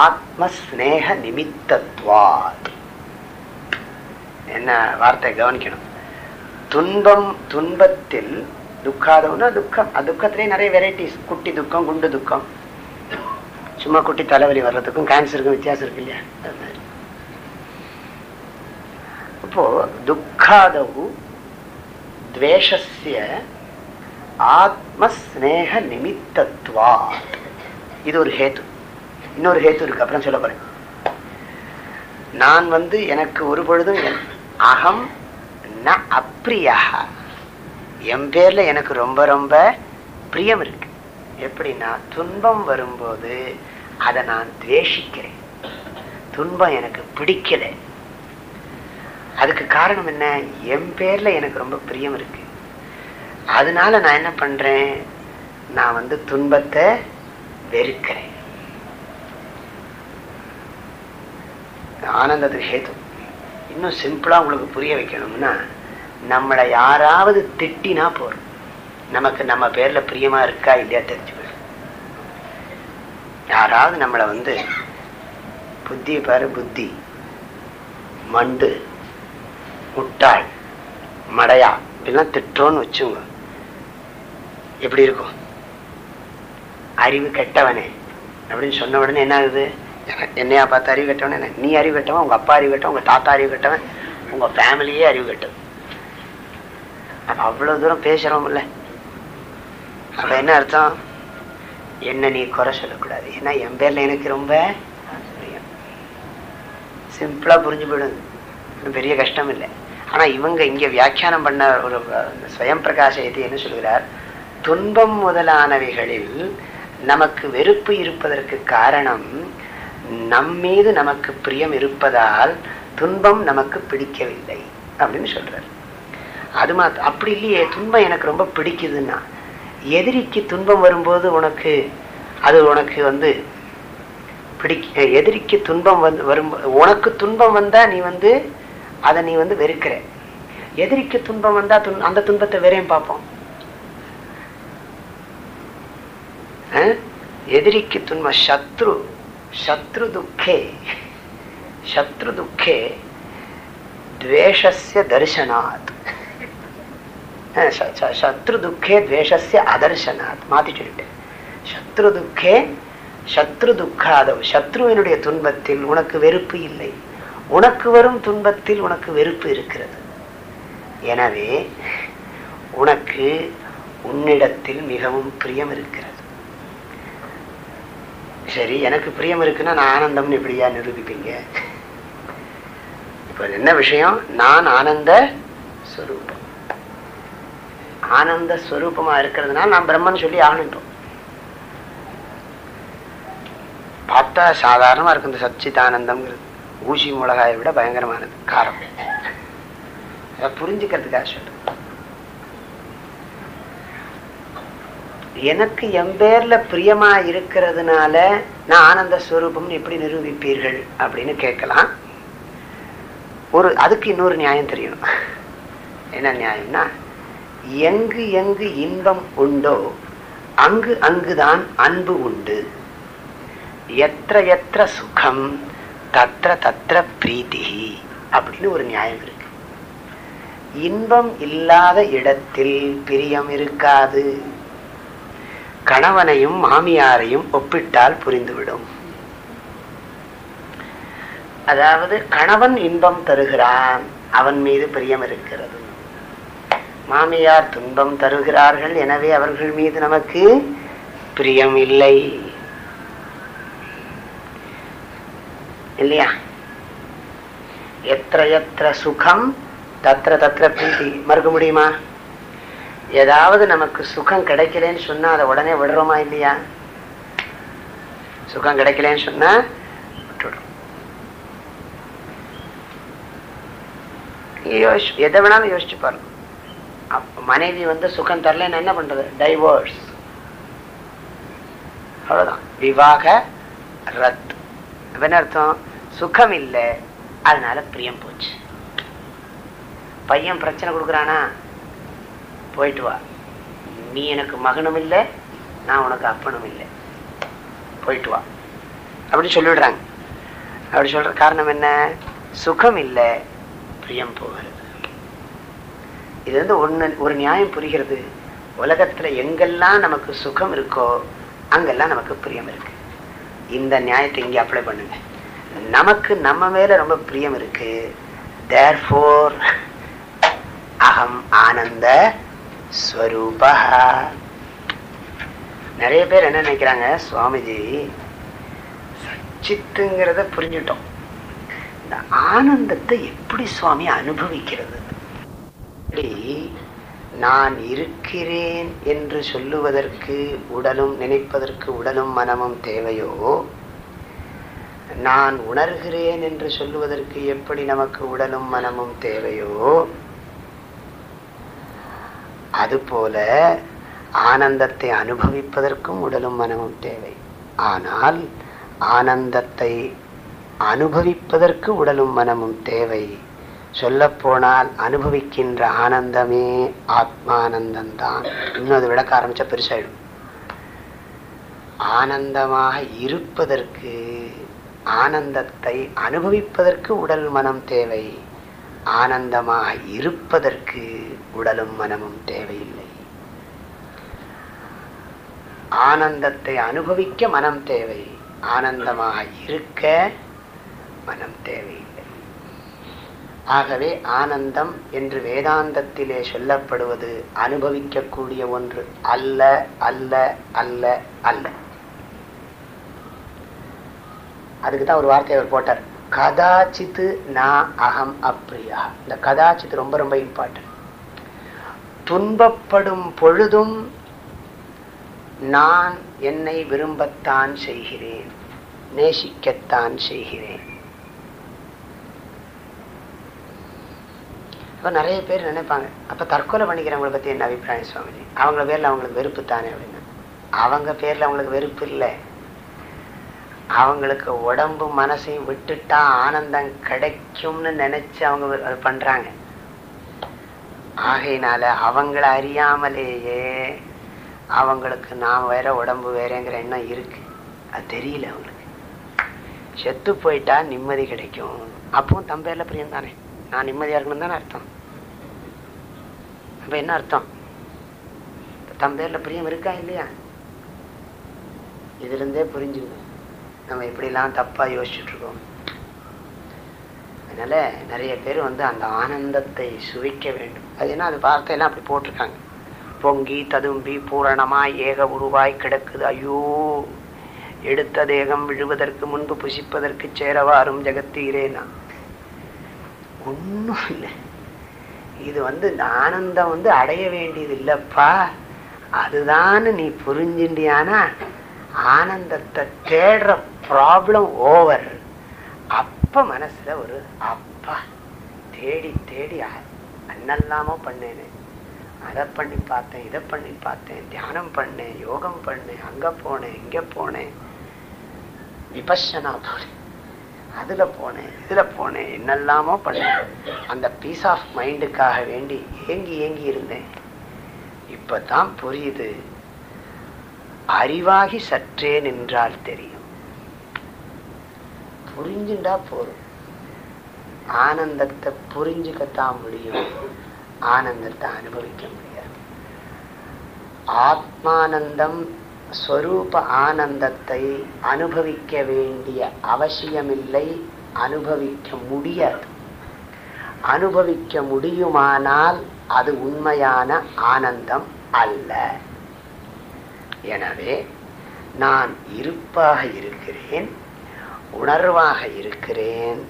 ஆத்மஸ்நேக நிமித்தத்வாத். என்ன வார்த்தை கவனிக்கணும். துன்பம் துன்பத்தில் துக்காதம்னா துக்கம். துக்கத்திலே நிறைய வெரைட்டிஸ் குட்டி துக்கம் குண்டு துக்கம். சும்மா குட்டி தலைவலி வர்றதுக்கும் கேன்சருக்கும் வித்தியாசம் இருக்கு இல்லையா? அது மாதிரி இப்போ துக்காதவு துவேஷஸ்ய ஆத்மஸ்நேக நிமித்தத்வா இது ஒரு ஹேத்து இன்னொரு ஹேத்து இருக்கு அப்புறம் சொல்ல போறேன் நான் வந்து எனக்கு ஒரு பொழுதும் அகம் ந அப்ரியா என் பேர்ல எனக்கு ரொம்ப ரொம்ப பிரியம் இருக்கு. எப்படின்னா துன்பம் வரும்போது அதை நான் துவேஷிக்கிறேன். துன்பம் எனக்கு பிடிக்கலை. அதுக்கு காரணம் என்ன? என் பேர்ல எனக்கு ரொம்ப பிரியம் இருக்கு. அதனால நான் என்ன பண்றேன்? நான் வந்து துன்பத்தை வெறுக்கிறேன். ஆனந்தத்துக்கு ஹேத்து. இன்னும் சிம்பிளா உங்களுக்கு புரிய வைக்கணும்னா நம்மளை யாராவது திட்டினா போறோம் நமக்கு நம்ம பேர்ல பிரியமா இருக்கா இல்லையா தெரிஞ்சுக்கணும். யாராவது நம்மளை வந்து புத்தி பாரு புத்தி. மண்டு. முட்டாய் மடையா இப்படிலாம் திட்டுறோன்னு வச்சுங்க எப்படி இருக்கும்? அறிவு கெட்டவனே அப்படின்னு சொன்ன உடனே என்ன ஆகுது? என்னையா பார்த்து அறிவு கெட்டவனே என்ன? நீ அறிவு கெட்டவன் உங்க அப்பா அறிவு கெட்டவன் உங்க தாத்தா அறிவு கெட்டவன் உங்க ஃபேமிலியே அறிவு கெட்டது. அப்ப அவ்வளவு தூரம் பேசுகிறோம்ல அப்ப என்ன அர்த்தம்? என்ன நீ குறை சொல்லக்கூடாது. ஏன்னா என் பேர்ல எனக்கு ரொம்ப சிம்பிளாக சிம்பிளா புரிஞ்சு போயிடும். பெரிய கஷ்டம் இல்லை. ஆனா இவங்க இங்க வியாக்கியானம் பண்ண ஒரு ஸ்வயம் பிரகாச என்ன சொல்கிறார்? துன்பம் முதலானவைகளில் நமக்கு வெறுப்பு இருப்பதற்கு காரணம் நம் மீது நமக்கு பிரியம் இருப்பதால் துன்பம் நமக்கு பிடிக்கவில்லை அப்படின்னு சொல்றார். அது மாத்த அப்படி இல்லையே துன்பம் எனக்கு ரொம்ப பிடிக்குதுன்னா எதிரிக்கு துன்பம் வரும்போது உனக்கு அது உனக்கு வந்து பிடி எதிரிக்கு துன்பம் வந்து வரும் உனக்கு துன்பம் வந்தா நீ வந்து அதை நீ வந்து வெறுக்கிற. எதிரிக்கு துன்பம் வந்தா துன் அந்த துன்பத்தை வெறையும் பார்ப்போம். எதிரிக்கு துன்பம் சத்ரு சத்ரு துக்கே சத்ரு துக்கே துவேஷஸ்ய தரிசனாத் சத்ரு துக்கே துவேஷஸ்ய அதர்சனாத் மாத்தி சொல்லிட்டேன். சத்ரு துக்கே சத்ரு துக்காதவ் சத்ருவினுடைய துன்பத்தில் உனக்கு வெறுப்பு இல்லை. உனக்கு வரும் துன்பத்தில் உனக்கு வெறுப்பு இருக்கிறது. எனவே உனக்கு உன்னிடத்தில் மிகவும் பிரியம் இருக்கிறது. சரி எனக்கு பிரியம் இருக்குன்னா நான் ஆனந்தம்னு இப்படியா நிரூபிப்பீங்க? இப்ப என்ன விஷயம்? நான் ஆனந்த ஸ்வரூபம் ஆனந்த ஸ்வரூபமா இருக்கிறதுனால நான் பிரம்மன் சொல்லி ஆனந்தம் பார்த்தா சாதாரணமா இருக்கு இந்த சச்சிதானந்தம்ங்கிறது. ஊசி மிளகாயை விட பயங்கரமானது. காரம். அதை புரிஞ்சுக்கிறதுக்காக சொல்றேன். எனக்கு என் பேர்ல பிரியமா இருக்கிறதுனால நான் ஆனந்த ஸ்வரூபம்னு எப்படி நிரூபிப்பீர்கள் அப்படின்னு கேட்கலாம். ஒரு அதுக்கு இன்னொரு நியாயம் தெரியணும் என்ன நியாயம்னா எங்கு எங்கு இன்பம் உண்டோ அங்கு அங்குதான் அன்பு உண்டு. எத்திர எத்திர சுகம் தத்ர தத்திர பிரீத்தி அப்படின்னு ஒரு நியாயம் இருக்கு. இன்பம் இல்லாத இடத்தில் பிரியம் இருக்காது. கணவனையும் மாமியாரையும் ஒப்பிட்டால் புரிந்துவிடும். அதாவது கணவன் இன்பம் தருகிறான் அவன் மீது பிரியம் இருக்கிறது. மாமியார் துன்பம் தருகிறார்கள் எனவே அவர்கள் மீது நமக்கு பிரியம் இல்லை. இல்லையா? எத்த எத்த சுகம் தத்திர தத்திர பிரீத்தி. மறுக்க முடியுமா? ஏதாவது நமக்கு சுகம் கிடைக்கலன்னு சொன்னா அதை உடனே விடுறோமா இல்லையா? சுகம் கிடைக்கலன்னு சொன்னா விட்டுடும். யோசி எதை வேணாலும் யோசிச்சு பாருங்க. மனைவி வந்து சுகம் தரலன்னு என்ன பண்றது? டைவோர்ஸ் அவ்வளவுதான். விவாக ரத் அப்ப என்ன அர்த்தம் சுகம் இல்லை. அதனால பிரியம் போச்சு. பையன் பிரச்சனை கொடுக்குறானா? போயிட்டு வா. நீ எனக்கு மகனும் இல்லை நான் உனக்கு அப்பனும் இல்லை. போயிட்டு வா. அப்படின்னு சொல்லிவிடுறாங்க அப்படி சொல்ற காரணம் என்ன? சுகம் இல்லை பிரியம் போகிறது இது வந்து ஒண்ணு ஒரு நியாயம் புரிகிறது. உலகத்துல எங்கெல்லாம் நமக்கு சுகம் இருக்கோ அங்கெல்லாம் நமக்கு பிரியம் இருக்கு. இந்த நியாயத்தை இங்கே அப்ளை பண்ணுங்க. நமக்கு நம்ம மேல ரொம்ப பிரியம் இருக்கு. தேர்ஃபோர் அகம் ஆனந்த ஸ்வரூபா. நிறைய பேர் என்ன நினைக்கிறாங்க சுவாமிஜி சச்சித்துங்கிறத புரிஞ்சுட்டோம். இந்த ஆனந்தத்தை எப்படி சுவாமி அனுபவிக்கிறது? நான் இருக்கிறேன் என்று சொல்லுவதற்கு உடலும் நினைப்பதற்கு உடலும் மனமும் தேவையோ? நான் உணர்கிறேன் என்று சொல்லுவதற்கு எப்படி நமக்கு உடலும் மனமும் தேவையோ? அதுபோல ஆனந்தத்தை அனுபவிப்பதற்கும் உடலும் மனமும் தேவை. ஆனால் ஆனந்தத்தை அனுபவிப்பதற்கு உடலும் மனமும் தேவை. சொல்லப்போனால் அனுபவிக்கின்ற ஆனந்தமே ஆத்மானந்தம்தான் இன்னும் அது விளக்க ஆரம்பிச்ச பெருசாயிடும். ஆனந்தமாக இருப்பதற்கு ஆனந்தத்தை அனுபவிப்பதற்கு உடல் மனம் தேவை. ஆனந்தமாக இருப்பதற்கு உடலும் மனமும் தேவையில்லை. ஆனந்தத்தை அனுபவிக்க மனம் தேவை. ஆனந்தமாக இருக்க மனம் தேவையில்லை ஆகவே ஆனந்தம் என்று வேதாந்தத்திலே சொல்லப்படுவது அனுபவிக்கக்கூடிய ஒன்று. அல்ல அல்ல அல்ல அல்ல. அதுக்கு தான் ஒரு வார்த்தை அவர் போட்டார். கதாச்சித்து நான் அகம் அப்ரியா. இந்த கதாச்சித் ரொம்ப ரொம்ப இம்பார்ட்டன்ட் துன்பப்படும் பொழுதும் நான் என்னை விரும்பத்தான் செய்கிறேன். நேசிக்கத்தான் செய்கிறேன். அப்போ நிறைய பேர் நினைப்பாங்க அப்போ தற்கொலை பண்ணிக்கிறவங்களை பற்றி என்ன அபிப்பிராயம் சுவாமிஜி? அவங்கள பேரில் அவங்களுக்கு வெறுப்பு தானே அப்படின்னு. அவங்க பேரில் அவங்களுக்கு வெறுப்பு இல்லை. அவங்களுக்கு உடம்பு மனசையும் விட்டுட்டா ஆனந்தம் கிடைக்கும்னு நினைச்சு அவங்க அது பண்றாங்க. ஆகையினால அவங்கள அறியாமலேயே அவங்களுக்கு நான் வேற உடம்பு வேறேங்கிற எண்ணம் இருக்கு. அது தெரியல அவங்களுக்கு. செத்து போயிட்டா நிம்மதி கிடைக்கும். அப்பவும் தம்பேரில் பிரியம் தானே நான் நிம்மதியா இருக்கணும் தானே அர்த்தம். அப்போ என்ன அர்த்தம்? தம் பேர்ல பிரியம் இருக்கா இல்லையா? இதுல இருந்தே புரிஞ்சுக்கணும். நம்ம இப்படிலாம் தப்பாக யோசிச்சுட்ருக்கோம். இருக்கோம் அதனால நிறைய பேர் வந்து அந்த ஆனந்தத்தை சுவிக்க வேண்டும். அது என்ன அது வார்த்தையெல்லாம் அப்படி போட்டிருக்காங்க. பொங்கி ததும்பி பூரணமாய் ஏக உருவாய் கிடக்குது. ஐயோ! எடுத்த தேகம் விழுவதற்கு முன்பு புசிப்பதற்கு சேரவாரும் ஜெகத்தீரேனா? ஒன்றும் இல்லை. இது வந்து இந்த ஆனந்தம் வந்து அடைய வேண்டியது இல்லப்பா. அதுதான் நீ புரிஞ்சின்றியானா ஆனந்தத்தை தேடுற ப்ராப்ளம் ஓவர் அப்ப மனசுல ஒரு அப்பா. தேடி தேடி அன்னல்லாமோ பண்ணேனே. அதை பண்ணி பார்த்தேன் இதை பண்ணி பார்த்தேன் தியானம் பண்ணேன் யோகம் பண்ணேன் அங்க போனேன் இங்க போனேன். விபஷனா போனேன் அதுல போனேன் இதுல போனேன் என்னெல்லாமோ பண்ணேன் அந்த பீஸ் ஆஃப் மைண்டுக்காக வேண்டி ஏங்கி ஏங்கி இருந்தேன். இப்பதான் புரியுது. அறிவாகி சற்றே நின்றால் தெரியும். புரிஞ்சுண்டா போதும். ஆனந்தத்தை புரிஞ்சுக்கத்தான் முடியும். ஆனந்தத்தை அனுபவிக்க முடியாது. ஆத்மானந்தம் ஸ்வரூப ஆனந்தத்தை அனுபவிக்க வேண்டிய அவசியமில்லை அனுபவிக்க முடியாது. அனுபவிக்க முடியுமானால் அது உண்மையான ஆனந்தம் அல்ல. எனவே நான் இருப்பாக இருக்கிறேன் உணர்வாக இருக்கிறேன்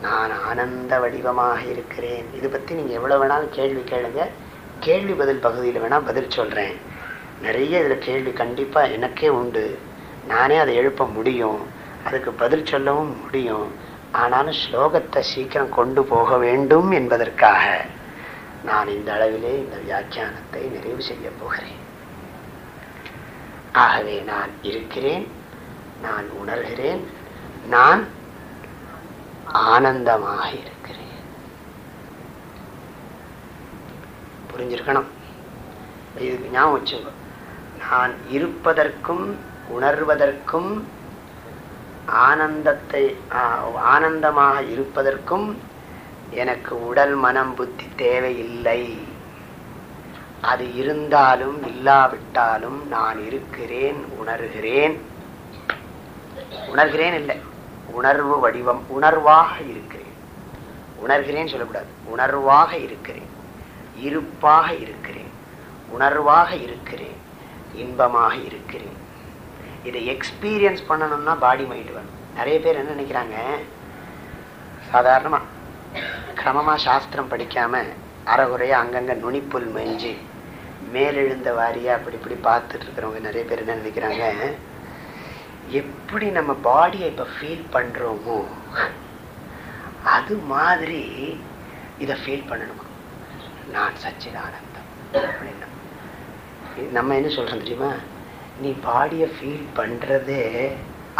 நான் ஆனந்த வடிவமாக இருக்கிறேன். இது பற்றி நீங்கள் எவ்வளோ வேணாலும் கேள்வி கேளுங்க. கேள்வி பதில் பகுதியில் வேணால் பதில் சொல்கிறேன் நிறைய இதில் கேள்வி கண்டிப்பாக எனக்கே உண்டு. நானே அதை எழுப்ப முடியும். அதுக்கு பதில் சொல்லவும் முடியும். ஆனாலும் ஸ்லோகத்தை சீக்கிரம் கொண்டு போக வேண்டும் என்பதற்காக நான் இந்த அளவிலே இந்த வியாக்கியானத்தை நிறைவு செய்ய போகிறேன். ஆகவே நான் இருக்கிறேன் நான் உணர்கிறேன் நான் ஆனந்தமாக இருக்கிறேன். புரிஞ்சிருக்கணும்? இதுக்கு ஞாபகம் வச்சுங்க நான் இருப்பதற்கும் உணர்வதற்கும் ஆனந்தத்தை ஆனந்தமாக இருப்பதற்கும் எனக்கு உடல் மனம் புத்தி தேவையில்லை. அது இருந்தாலும் இல்லாவிட்டாலும் நான் இருக்கிறேன் உணர்கிறேன். உணர்கிறேன் இல்லை. உணர்வு வடிவம் உணர்வாக இருக்கிறேன். உணர்கிறேன் சொல்லக்கூடாது. உணர்வாக இருக்கிறேன். இருப்பாக இருக்கிறேன். உணர்வாக இருக்கிறேன். இன்பமாக இருக்கிறேன். இதை எக்ஸ்பீரியன்ஸ் பண்ணணும்னா பாடி மைண்டு வேணும். நிறைய பேர் என்ன நினைக்கிறாங்க? சாதாரணமாக கிரமமா சாஸ்திரம் படிக்காமல் அறகுறையாக அங்கங்கே நுனிப்புல் மெஞ்சு மேலெழுந்த வாரியாக அப்படி இப்படி பார்த்துட்டு இருக்கிறவங்க நிறைய பேர் என்ன நினைக்கிறாங்க? எப்படி நம்ம பாடியை இப்போ ஃபீல் பண்ணுறோமோ அது மாதிரி இதை ஃபீல் பண்ணணுமா? நான் சச்சிதானந்தம். அப்படின்னா. இது நம்ம என்ன சொல்கிறோம் தெரியுமா? நீ பாடியை ஃபீல் பண்றதே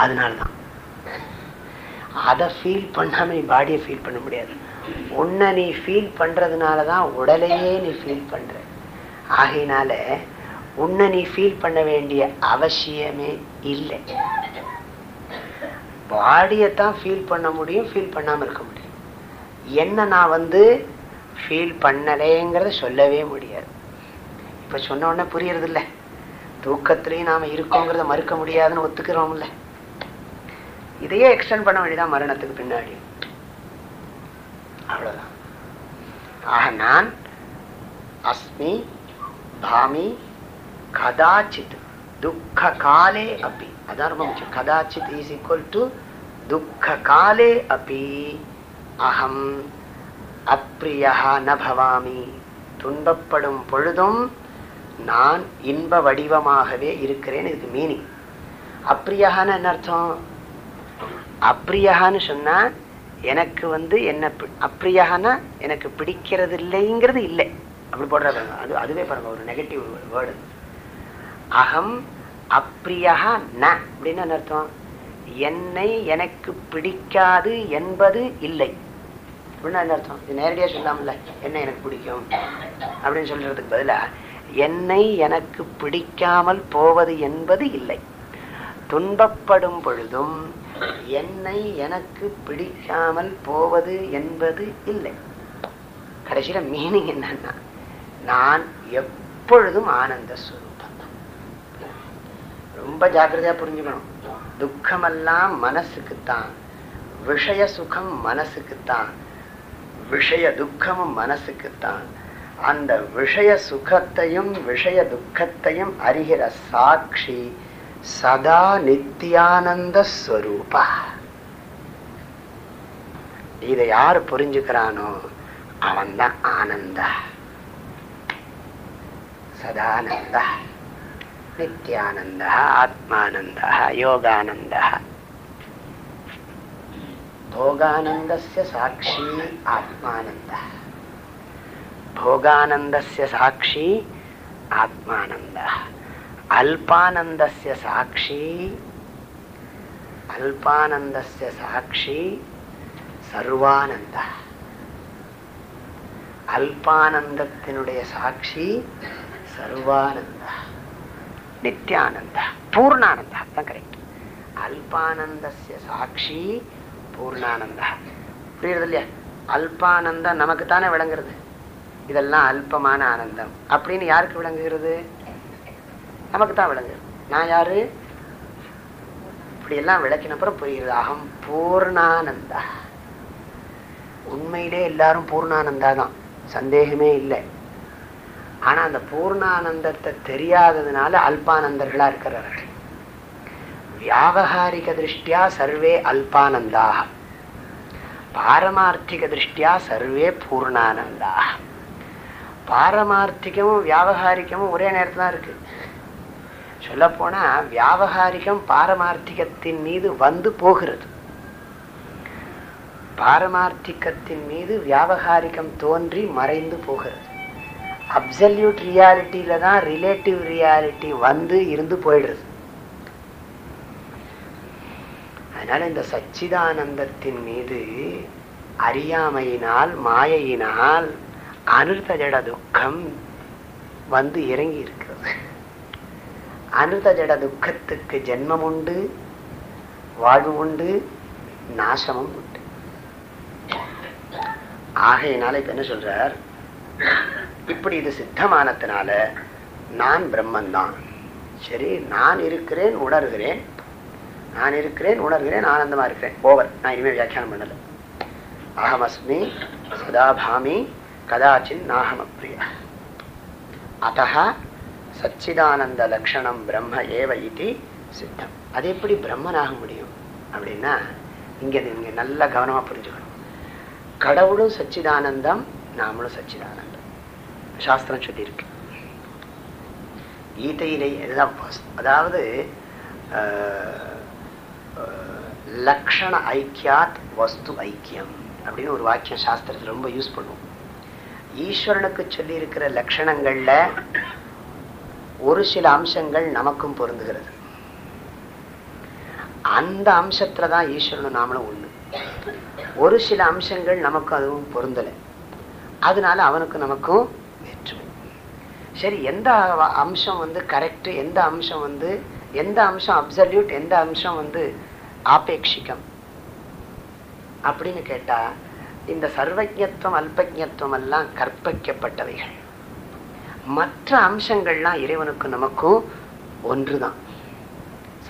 அதனாலதான். அதை ஃபீல் பண்ணாம நீ பாடியை ஃபீல் பண்ண முடியாது. உன்னை நீ ஃபீல் பண்ணுறதுனால தான் உடலையே நீ ஃபீல் பண்ற. ஆகையினால உன்னை நீ ஃபீல் பண்ண வேண்டிய அவசியமே இல்லை. பாடியை தான் ஃபீல் பண்ண முடியும் ஃபீல் பண்ணாம இருக்க முடியும். என்ன நான் வந்து ஃபீல் பண்ணலேங்கிறத சொல்லவே முடியாது. இப்ப சொன்ன உடனே புரியறது இல்ல தூக்கத்திலையும் நாம இருக்கோங்கிறத மறுக்க முடியாதுன்னு ஒத்துக்கிறோம்ல. இதையே எக்ஸ்டெண்ட் பண்ண வேண்டியதான் மரணத்துக்கு பின்னாடி. அவ்வளவுதான். ஆக நான் அஸ்மி பாமி கதாச்சித் துக்க காலே அப்பி. அதான் ரொம்ப முக்கியம். கதாச்சித் இஸ் ஈக்குவல் டு துக்க காலே அப்பி. அகம் அப்பிரியா ந பவாமி. துன்பப்படும் பொழுதும் நான் இன்ப வடிவமாகவே இருக்கிறேன் இதுக்கு மீனிங் அப்ரியகான்னு என்ன அர்த்தம்? அப்ரியகான்னு சொன்னா எனக்கு வந்து என்ன அப்ரியகானா எனக்கு பிடிக்கிறது இல்லைங்கிறது இல்லை. அப்படி போடுற பாருங்க. அது அதுவே பாருங்க ஒரு நெகட்டிவ் வேர்டு அகம் அப்பிரியா ந அப்படின்னு என்ன அர்த்தம்? என்னை எனக்கு பிடிக்காது என்பது இல்லை. அப்படின்னா என்ன அர்த்தம்? இது நேரடியா சொல்லாமல என்ன எனக்கு பிடிக்கும். அப்படின்னு சொல்றதுக்கு பதிலா என்னை எனக்கு பிடிக்காமல் போவது என்பது இல்லை. துன்பப்படும் பொழுதும் என்னை எனக்கு பிடிக்காமல் போவது என்பது இல்லை. கடைசியில மீனிங் என்னன்னா நான் எப்பொழுதும் ஆனந்த சுரூபம். ரொம்ப ஜாக்கிரதையா புரிஞ்சுக்கணும். துக்கமெல்லாம் மனசுக்குத்தான் விஷய சுகம் மனசுக்குத்தான் விஷய துக்கமும் மனசுக்குத்தான் அந்த விஷய சுகத்தையும் விஷய துக்கத்தையும் அறிகிற சாட்சி சதா நித்தியானந்த ஸ்வரூபா இதை யாரு புரிஞ்சுக்கிறானோ அவன்தான் ஆனந்த சதானந்த நித்யானந்த ஆத்மானந்த யோகானந்த भोगानन्दस्य साक्षी आत्मानन्दः భోగానందస్య సాక్షి ఆత్మానంద అల్పానందస్య సాక్షి అల్పానందస్య సాక్షి సర్వానంద அல்பானந்தத்தினுடைய சாட்சி சர்வானந்தா நித்யானந்தா பூர்ணானந்தா தான் கரெக்ட் அல்பானந்தசிய சாட்சி பூர்ணானந்தா புரியுறது இல்லையா? அல்பானந்தா நமக்கு தானே விளங்குறது. இதெல்லாம் அல்பமான ஆனந்தம். அப்படின்னு யாருக்கு விளங்குகிறது? நமக்கு தான் விளங்குது. நான் யாரு? இப்படி எல்லாம் விளக்கினப்புறம் புரிகிறது. அகம் பூர்ணானந்தா. உண்மையிலே எல்லாரும் பூர்ணானந்தா தான். சந்தேகமே இல்லை. ஆனா அந்த பூர்ணானந்தத்தை தெரியாததுனால அல்பானந்தர்களா இருக்கிறார்கள். வியாபகாரிக திருஷ்டியா சர்வே அல்பானந்தாக பாரமார்த்திக திருஷ்டியா சர்வே பூர்ணானந்தாக பாரமார்த்திகமும் வியாபகாரிக்கமும் ஒரே நேரத்தில் தான் இருக்கு. சொல்ல போனா வியாபகாரிகம் பாரமார்த்திகத்தின் மீது வந்து போகிறது. பாரமார்த்திகத்தின் மீது வியாபகாரிகம் தோன்றி மறைந்து போகிறது. அப்சல்யூட் ரியாலிட்டியில தான் ரிலேட்டிவ் ரியாலிட்டி வந்து இருந்து போயிடுறது அதனால இந்த சச்சிதானந்தத்தின் மீது அறியாமையினால் மாயையினால் அனுர்த ஜட துக்கம் வந்து இறங்கி இருக்கிறது. அனுர்த ஜட துக்கத்துக்கு ஜென்மம் உண்டு வாழ்வு உண்டு நாசமும் உண்டு. ஆகையினால இப்ப என்ன சொல்றார்? இப்படி இது சித்தமானத்தினால நான் பிரம்மன்தான் சரி நான் இருக்கிறேன் உணர்கிறேன். நான் இருக்கிறேன் உணர்கிறேன் ஆனந்தமா இருக்கிறேன். ஓவர் நான் இனிமேல் வியாக்கியானம் பண்ணல. அகமஸ்மி சதாபாமி கதாச்சின் நாகமப்ரியா அத்த சச்சிதானந்த லக்ஷணம் பிரம்ம ஏவ இது சித்தம். அது எப்படி பிரம்மனாக முடியும்? அப்படின்னா இங்க நீங்க நல்லா கவனமா புரிஞ்சுக்கணும். கடவுளும் சச்சிதானந்தம் நாமளும் சச்சிதானந்தம். சாஸ்திரம் சொல்லியிருக்கு. கீதையிலே எல்லாம் அதாவது ஆஹ், ஆஹ், லக்ஷண ஐக்கியாத் வஸ்து ஐக்கியம் அப்படின்னு ஒரு வாக்கியம் சாஸ்திரத்தில் ரொம்ப யூஸ் பண்ணுவோம். ஈஸ்வரனுக்கு சொல்லி இருக்கிற லட்சணங்கள்ல ஒரு சில அம்சங்கள் நமக்கும் பொருந்துகிறது. அந்த அம்சத்துல தான் ஈஸ்வரனும் நாமளும் ஒண்ணு. ஒரு சில அம்சங்கள் நமக்கு அதுவும் பொருந்தலை. அதனால அவனுக்கு நமக்கும் வேற்றுமை. சரி எந்த அம்சம் வந்து கரெக்ட் எந்த அம்சம் வந்து எந்த அம்சம் அப்சல்யூட் எந்த அம்சம் வந்து ஆபேட்சிக்கம் அப்படின்னு கேட்டா இந்த சர்வஜத்துவம் அல்பஜத்துவம் எல்லாம் கற்பிக்கப்பட்டவைகள். மற்ற அம்சங்கள்லாம் இறைவனுக்கு நமக்கும் ஒன்றுதான்.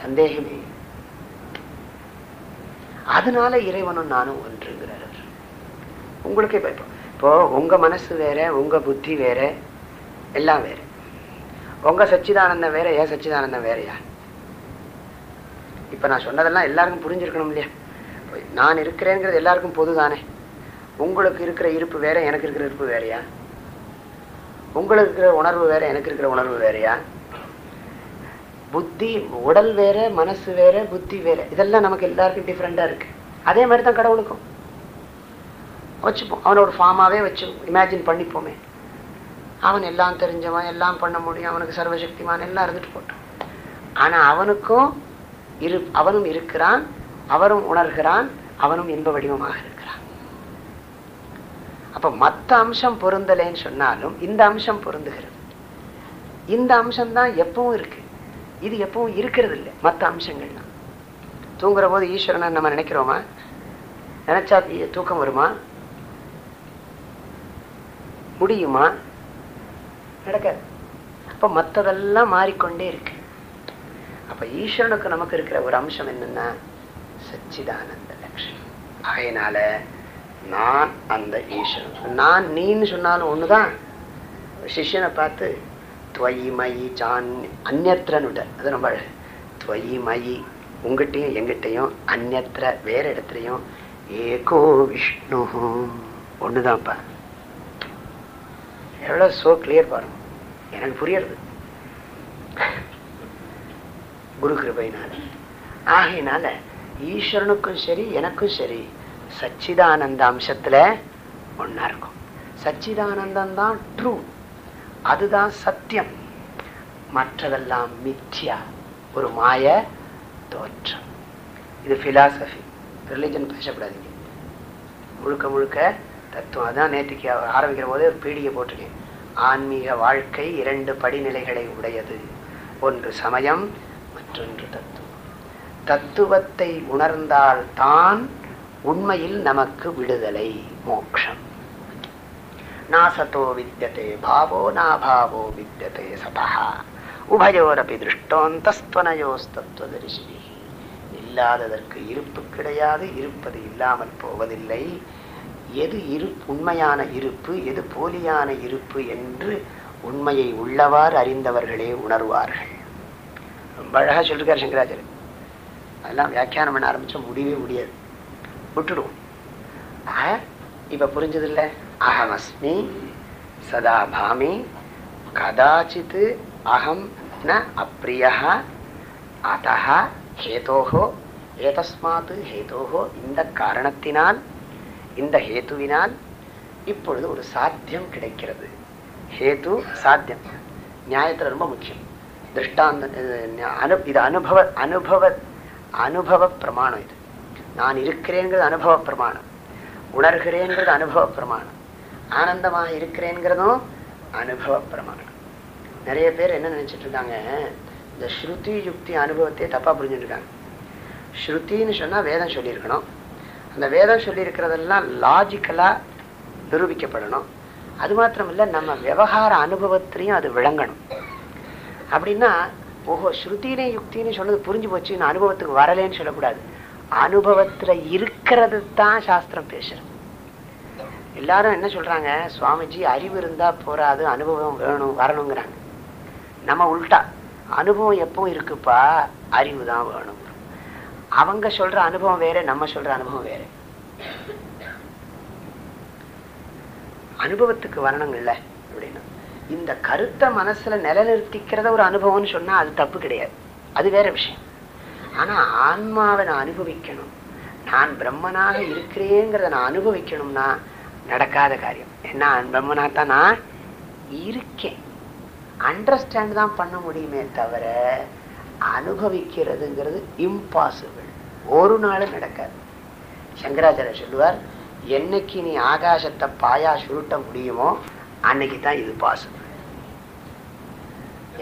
சந்தேகமே அதனால இறைவனும் நானும் ஒன்றுங்கிறார் உங்களுக்கே இப்போ இப்போ உங்க மனசு வேற உங்க புத்தி வேற எல்லாம் வேற. உங்க சச்சிதானந்தம் வேற ஏன் சச்சிதானந்தம் வேறையா இப்ப நான் சொன்னதெல்லாம் எல்லாருக்கும் புரிஞ்சிருக்கணும் இல்லையா? நான் இருக்கிறேங்கிறது எல்லாருக்கும் பொதுதானே? உங்களுக்கு இருக்கிற இருப்பு வேற எனக்கு இருக்கிற இருப்பு வேறயா? உங்களுக்கு இருக்கிற உணர்வு வேற எனக்கு இருக்கிற உணர்வு வேறயா? புத்தி உடல் வேற மனசு வேற புத்தி வேற இதெல்லாம் நமக்கு எல்லாருக்கும் டிஃப்ரெண்டா இருக்கு. அதே மாதிரி தான் கடவுளுக்கும். வச்சுப்போம். அவனோட ஃபார்மாவே வச்சு இமேஜின் பண்ணிப்போமே. அவன் எல்லாம் தெரிஞ்சவன் எல்லாம் பண்ண முடியும். அவனுக்கு சர்வசக்திமான் எல்லாம் இருந்துட்டு போட்டோம் ஆனா அவனுக்கும் இரு அவனும் இருக்கிறான் அவரும் உணர்கிறான் அவனும் இன்ப வடிவமாக அப்ப மத்த அம்சம் பொருந்தலைன்னு சொன்னாலும் இந்த அம்சம் பொருந்துகிறது. இந்த அம்சம் தான் எப்பவும் இருக்கு. இது எப்பவும் இருக்கிறது இல்லை மற்ற அம்சங்கள்லாம். தூங்குற போது ஈஸ்வரனை நம்ம நினைக்கிறோமா? நினைச்சா தூக்கம் வருமா? முடியுமா? நடக்காது. அப்ப மற்றதெல்லாம் மாறிக்கொண்டே இருக்கு. அப்ப ஈஸ்வரனுக்கு நமக்கு இருக்கிற ஒரு அம்சம் என்னன்னா சச்சிதானந்த லட்சணம் ஆகையினால நான் அந்த ஈஸ்வரன். நான் நீன்னு சொன்னாலும் ஒண்ணுதான். சிஷ்யனை பார்த்து துவை மயி சான் அந்நத்திரனுட அது ரொம்ப அழகு. துவயி மயி உங்ககிட்டயும் எங்கிட்டையும் அந்நத்திர வேற இடத்துலையும் ஏகோ விஷ்ணு. ஒண்ணுதான்ப்பா. எவ்வளவு சோ கிளியர் பாருங்க. எனக்கு புரியறது. குரு கிருபையினால. ஆகையினால ஈஸ்வரனுக்கும் சரி எனக்கும் சரி சச்சிதானந்த அம்சத்துல ஒண்ணா இருக்கும். சச்சிதானந்தம் தான் ட்ரூ அதுதான் சத்தியம். மற்றதெல்லாம் மித்யா. ஒரு மாய தோற்றம். இது பிலாசபி ரிலிஜன் பேசக்கூடாதீங்க முழுக்க முழுக்க தத்துவம். அதான் நேற்றுக்கு ஆரம்பிக்கிற போதே ஒரு பீடிகை போட்டிருக்கேன். ஆன்மீக வாழ்க்கை இரண்டு படிநிலைகளை உடையது. ஒன்று சமயம் மற்றொன்று தத்துவம். தத்துவத்தை உணர்ந்தால் தான் உண்மையில் நமக்கு விடுதலை மோக்ஷம் நாசத்தோ வித்தியதே பாவோ நாபாவோ வித்தியதே சதா உபயோரப்பி திருஷ்டோந்தஸ்துவனயோஸ்தத்துவதரிசி இல்லாததற்கு இருப்பு கிடையாது இருப்பது இல்லாமல் போவதில்லை. எது இரு உண்மையான இருப்பு எது போலியான இருப்பு என்று உண்மையை உள்ளவாறு அறிந்தவர்களே உணர்வார்கள். ரொம்ப அழகாக சொல்லிருக்கார் சங்கராச்சாரியர் அதெல்லாம் வியாக்கியானம் பண்ண ஆரம்பிச்சா முடியவே முடியாது. விட்டுடுவோம். ஆக, இப்ப புரிஞ்சது அகம் அஸ்மி சதா பாமி கதாச்சித் அகம் ந அப்பிரியா அத்தா ஹேதோகோ ஏதஸ்மாத்து ஹேதோகோ இந்த காரணத்தினால் இந்த ஹேத்துவினால் இப்பொழுது ஒரு சாத்தியம் கிடைக்கிறது. ஹேத்து சாத்தியம். நியாயத்தில் ரொம்ப முக்கியம். திருஷ்டாந்த அனு இது அனுபவ அனுபவ அனுபவ பிரமாணம் இது. நான் இருக்கிறேங்கிறது அனுபவ பிரமாணம். உணர்கிறேங்கிறது அனுபவ பிரமாணம். ஆனந்தமாக இருக்கிறேங்கிறதும் அனுபவ பிரமாணம். நிறைய பேர் என்ன நினைச்சிட்டு இருக்காங்க? இந்த ஸ்ருதி யுக்தி அனுபவத்தையே தப்பா புரிஞ்சுட்டு இருக்காங்க. ஸ்ருதின்னு சொன்னா வேதம் சொல்லியிருக்கணும். அந்த வேதம் சொல்லியிருக்கிறதெல்லாம் லாஜிக்கலா நிரூபிக்கப்படணும். அது மாத்திரம் நம்ம விவகார அனுபவத்திலையும் அது விளங்கணும். அப்படின்னா ஓஹோ ஸ்ருதினே யுக்தின்னு சொன்னது புரிஞ்சு போச்சு நான் அனுபவத்துக்கு வரலேன்னு சொல்லக்கூடாது. அனுபவத்துல இருக்கிறது தான் சாஸ்திரம் பேசுறது. எல்லாரும் என்ன சொல்றாங்க? சுவாமிஜி அறிவு இருந்தா போறாது அனுபவம் வேணும் வரணுங்கிறாங்க. நம்ம உள்டா அனுபவம் எப்பவும் இருக்குப்பா அறிவு தான் வேணும். அவங்க சொல்ற அனுபவம் வேற நம்ம சொல்ற அனுபவம் வேற. அனுபவத்துக்கு வரணுங்கள்ல அப்படின்னா. இந்த கருத்தை மனசுல நிலைநிறுத்திக்கிறத ஒரு அனுபவம்னு சொன்னா அது தப்பு கிடையாது. அது வேற விஷயம். ஆனா ஆன்மாவை நான் அனுபவிக்கணும். நான் பிரம்மனாக இருக்கிறேங்கிறத நான் அனுபவிக்கணும்னா நடக்காத காரியம். என்ன பிரம்மனாத்தான் நான் இருக்கேன். அண்டர்ஸ்டாண்ட் தான் பண்ண முடியுமே தவிர அனுபவிக்கிறதுங்கிறது இம்பாசிபிள் ஒரு நாளும் நடக்காது. சங்கராச்சாரிய சொல்லுவார் என்னைக்கு நீ ஆகாசத்தை பாயா சுருட்ட முடியுமோ அன்னைக்கு தான் இது பாசிபிள்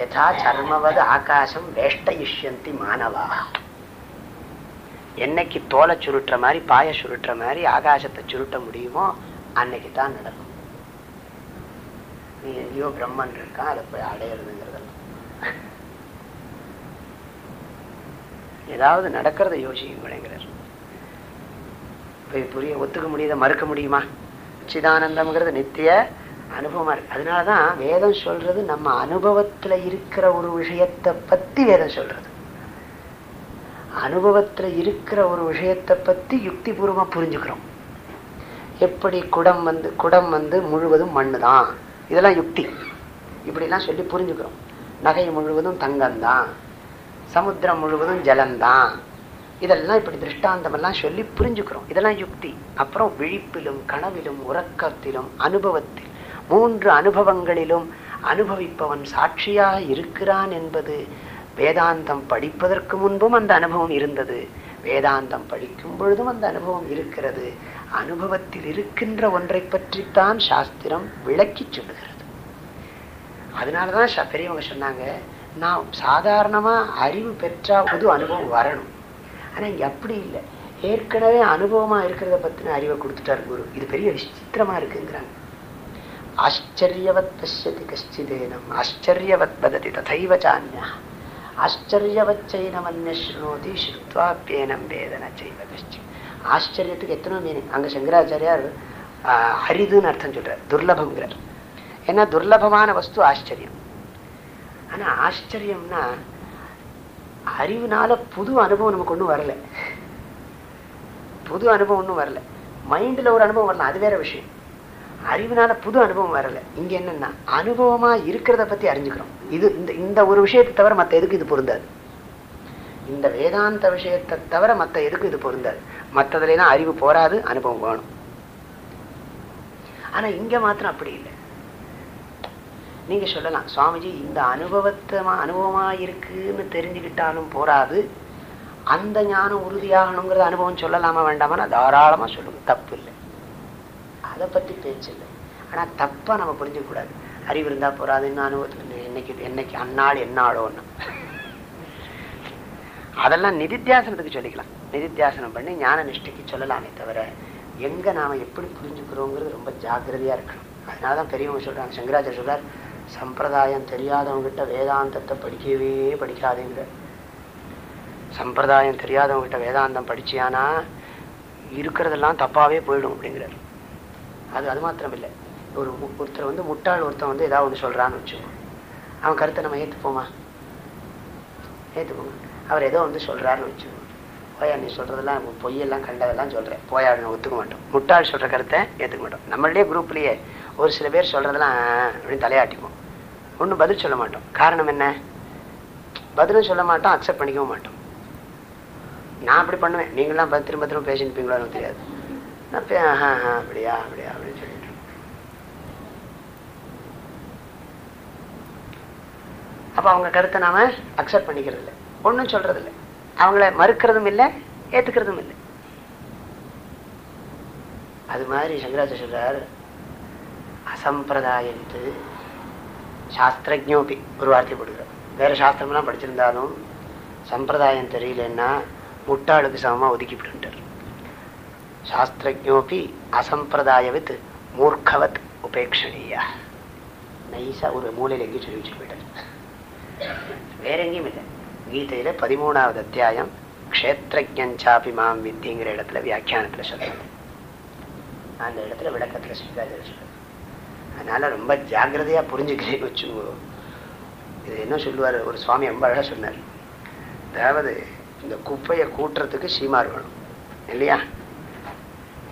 யதா சர்மவது ஆகாசம் வேஷ்டயிஷ்யந்தி மாணவா என்னைக்கு தோலை சுருட்டுற மாதிரி பாய சுருட்டுற மாதிரி ஆகாசத்தை சுருட்ட முடியுமோ அன்னைக்கு தான் நடக்கும். நீ எங்கேயோ பிரம்மன் இருக்கான் அதை போய் அடையிறதுங்கிறதெல்லாம் ஏதாவது நடக்கிறத யோசிக்குங்களேங்கிறார் போய் புரிய ஒத்துக்க முடியாத மறுக்க முடியுமா? சிதானந்தம்ங்கிறது நித்திய அனுபவமா இருக்கு. அதனாலதான் வேதம் சொல்றது நம்ம அனுபவத்துல இருக்கிற ஒரு விஷயத்தை பத்தி வேதம் சொல்றது. அனுபவத்துல இருக்கிற ஒரு விஷயத்தை பத்தி யுக்திபூர்வமாக புரிஞ்சுக்கிறோம். எப்படி குடம் வந்து குடம் வந்து முழுவதும் மண்ணு தான் இதெல்லாம் யுக்தி. இப்படிலாம் சொல்லி புரிஞ்சுக்கிறோம். நகை முழுவதும் தங்கம்தான். சமுத்திரம் முழுவதும் ஜலம்தான். இதெல்லாம் இப்படி திருஷ்டாந்தம் எல்லாம் சொல்லி புரிஞ்சுக்கிறோம். இதெல்லாம் யுக்தி. அப்புறம் விழிப்பிலும் கனவிலும் உறக்கத்திலும் அனுபவத்தில். மூன்று அனுபவங்களிலும் அனுபவிப்பவன் சாட்சியாக இருக்கிறான் என்பது வேதாந்தம் படிப்பதற்கு முன்பும் அந்த அனுபவம் இருந்தது. வேதாந்தம் படிக்கும் பொழுதும் அந்த அனுபவம் இருக்கிறது. அனுபவத்தில் இருக்கின்ற ஒன்றை பற்றித்தான் சாஸ்திரம் விளக்கி சொல்லுகிறது. அதனாலதான் பெரியவங்க சொன்னாங்க நான் சாதாரணமா அறிவு பெற்றா புது அனுபவம் வரணும். ஆனா இங்க அப்படி இல்லை. ஏற்கனவே அனுபவமா இருக்கிறத பத்தின அறிவை கொடுத்துட்டார் குரு. இது பெரிய விசித்திரமா இருக்குங்கிறாங்க. ஆச்சரியவத் பசியதி கஷ்டிதேனம் ஆச்சரியவத் பததி ததைவ சான்யா ஆச்சரியவத் சைனமன்யஸ்னோதி ஸ்ருத்வாப்பியனம் வேதன செய்வ ஆச்சரியத்துக்கு எத்தனை மீனிங் அங்க சங்கராச்சாரியார் ஹரிதுன்னு அர்த்தம் சொல்கிறார் துர்லபங்கிறார் ஏன்னா துர்லபமான வஸ்து ஆச்சரியம். ஆனா ஆச்சரியம்னா அறிவுனால புது அனுபவம் நமக்கு ஒன்றும் வரல. புது அனுபவம் ஒன்றும் வரல. மைண்ட்ல ஒரு அனுபவம் வரலாம் அது வேற விஷயம். அறிவுனால புது அனுபவம் வரல. இங்க என்னென்னா அனுபவமா இருக்கிறத பத்தி அறிஞ்சுக்கிறோம். இது இந்த இந்த ஒரு விஷயத்தை தவிர மத்த எதுக்கு இது பொருந்தாது? இந்த வேதாந்த விஷயத்தை தவிர மத்த எதுக்கு இது பொருந்தாது? மற்றதுலாம் அறிவு போராது அனுபவம் வேணும். ஆனா இங்க மாத்திரம் அப்படி இல்லை. நீங்க சொல்லலாம் சுவாமிஜி இந்த அனுபவத்தை அனுபவமா இருக்குன்னு தெரிஞ்சுக்கிட்டாலும் போராது அந்த ஞானம் உறுதியாகணுங்கிறத அனுபவம் சொல்லலாமா வேண்டாமா தாராளமா சொல்லுங்க தப்பு இல்லை அதை பத்தி பேச்சு இல்லை ஆனா தப்பா நம்ம புரிஞ்சுக்கூடாது அறிவு இருந்தா போறாது இன்னும் அனுபவத்துக்கு என்னைக்கு என்னைக்கு அந்நாள் என்னாளோன்னு அதெல்லாம் நிதித்தியாசனத்துக்கு சொல்லிக்கலாம். நிதித்தியாசனம் பண்ணி ஞான நிஷ்டைக்கு சொல்லலாமே தவிர எங்க நாம எப்படி புரிஞ்சுக்கிறோங்கிறது ரொம்ப ஜாக்கிரதையா இருக்கணும். அதனாலதான் பெரியவங்க சொல்றாங்க சங்கராஜர் சொல்றார் சம்பிரதாயம் தெரியாதவங்கிட்ட வேதாந்தத்தை படிக்கவே படிக்காதேங்கிற. சம்பிரதாயம் தெரியாதவங்ககிட்ட வேதாந்தம் படிச்சியானா இருக்கிறதெல்லாம் தப்பாவே போயிடும் அப்படிங்கிறார். அது அது மாத்திரம் இல்லை ஒரு ஒருத்தர் வந்து முட்டாள் ஒருத்தன் வந்து ஏதாவது ஒன்று சொல்றான்னு வச்சுக்கோ. அவன் கருத்தை நம்ம ஏற்றுப்போமா ஏற்றுப்போமா அவர் ஏதோ வந்து சொல்றாருன்னு வச்சுக்கோ. போயா நீ சொல்றதெல்லாம் பொய்யெல்லாம் கண்டதெல்லாம் சொல்றேன். போயா ஒத்துக்க மாட்டோம். முட்டாள் சொல்ற கருத்தை ஏற்றுக்க மாட்டோம். நம்மளே குரூப்லயே ஒரு சில பேர் சொல்றதெல்லாம் அப்படின்னு தலையாட்டிப்போம். ஒன்றும் பதில் சொல்ல மாட்டோம். காரணம் என்ன? பதிலும் சொல்ல மாட்டோம் அக்செப்ட் பண்ணிக்கவும் மாட்டோம். நான் அப்படி பண்ணுவேன். நீங்களாம் பத்து திரும்ப திரும்ப பேசியிருப்பீங்களோ எனக்கு தெரியாது. நான் ஆஹா அப்படியா அப்படியா அப்படின்னு சொல்லி. அப்போ அவங்க கருத்தை நாம அக்செப்ட் பண்ணிக்கிறது இல்லை ஒன்றும் சொல்றது இல்லை அவங்கள மறுக்கிறதும் இல்லை ஏத்துக்கிறதும் இல்லை. அது மாதிரி சங்கராச்சாரிய சொல்றார் அசம்பிரதாயத்து சாஸ்திரஜோபி ஒரு வார்த்தை போடுகிறார் வேற சாஸ்திரம்லாம் படிச்சிருந்தாலும் சம்பிரதாயம் தெரியலன்னா முட்டாளுக்கு சமமா ஒதுக்கிவிட்டுட்டார் சாஸ்திரஜோபி அசம்பிரதாயவித் மூர்க்கவத் உபேக்ஷணியா நைஸா ஒரு மூலையில் எங்கேயும் சொல்லி வச்சுட்டு வேற எங்கேயும் இல்லை. கீதையில பதிமூணாவது அத்தியாயம் க்ஷேத்திரஜாபி மாம் வித்திங்கிற இடத்துல வியாக்கியானத்துல சொல்றது அந்த இடத்துல விளக்கத்துல சிங்காஜர் அதனால ரொம்ப ஜாக்கிரதையா புரிஞ்சுக்கிறேன்னு வச்சுக்கோ. இது என்ன சொல்லுவார்? ஒரு சுவாமி ரொம்ப அழகாக சொன்னார். அதாவது இந்த குப்பையை கூட்டுறதுக்கு சீமார் வேணும். இல்லையா?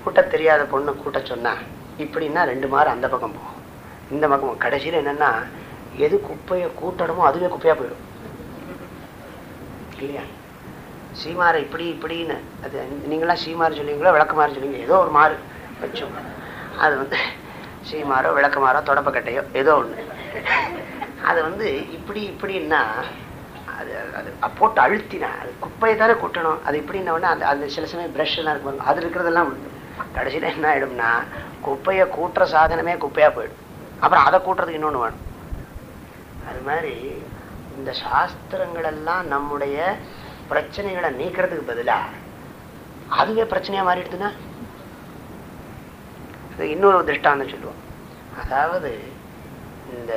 கூட்ட தெரியாத பொண்ணு கூட்ட சொன்னா இப்படின்னா ரெண்டு மாறு அந்த பக்கம் போகும். இந்த பக்கம் கடைசியில் என்னன்னா எது குப்பையை கூட்டணுமோ அதுவே குப்பையாக போயிடும். இல்லையா? சீமாரை இப்படி இப்படின்னு அது நீங்களாம் சீமாறு சொல்லுவீங்களோ விளக்கமாறு சொல்லுவீங்க ஏதோ ஒரு மாறு வச்சோம். அது வந்து சீமாரோ விளக்கமாரோ தொடப்பக்கட்டையோ ஏதோ ஒன்று அது வந்து இப்படி இப்படின்னா அது அது போட்டு அழுத்தினா அது குப்பையை தானே கூட்டணும். அது இப்படின்னா அந்த அந்த சில சமயம் ப்ரஷ் எல்லாம் இருக்கும் அது இருக்கிறதெல்லாம் உண்டு. கடைசியில் என்ன ஆகிடும்னா குப்பையை கூட்டுற சாதனமே குப்பையாக போயிடும். அப்புறம் அதை கூட்டுறதுக்கு இன்னொன்று வேணும். மாதிரி இந்த சாஸ்திரங்கள் எல்லாம் நம்முடைய பிரச்சனைகளை நீக்கிறதுக்கு பதிலா அதுவே பிரச்சனையா மாறிடுதுன்னா? இன்னொரு திருஷ்டாந்தம் சொல்லுவோம். அதாவது இந்த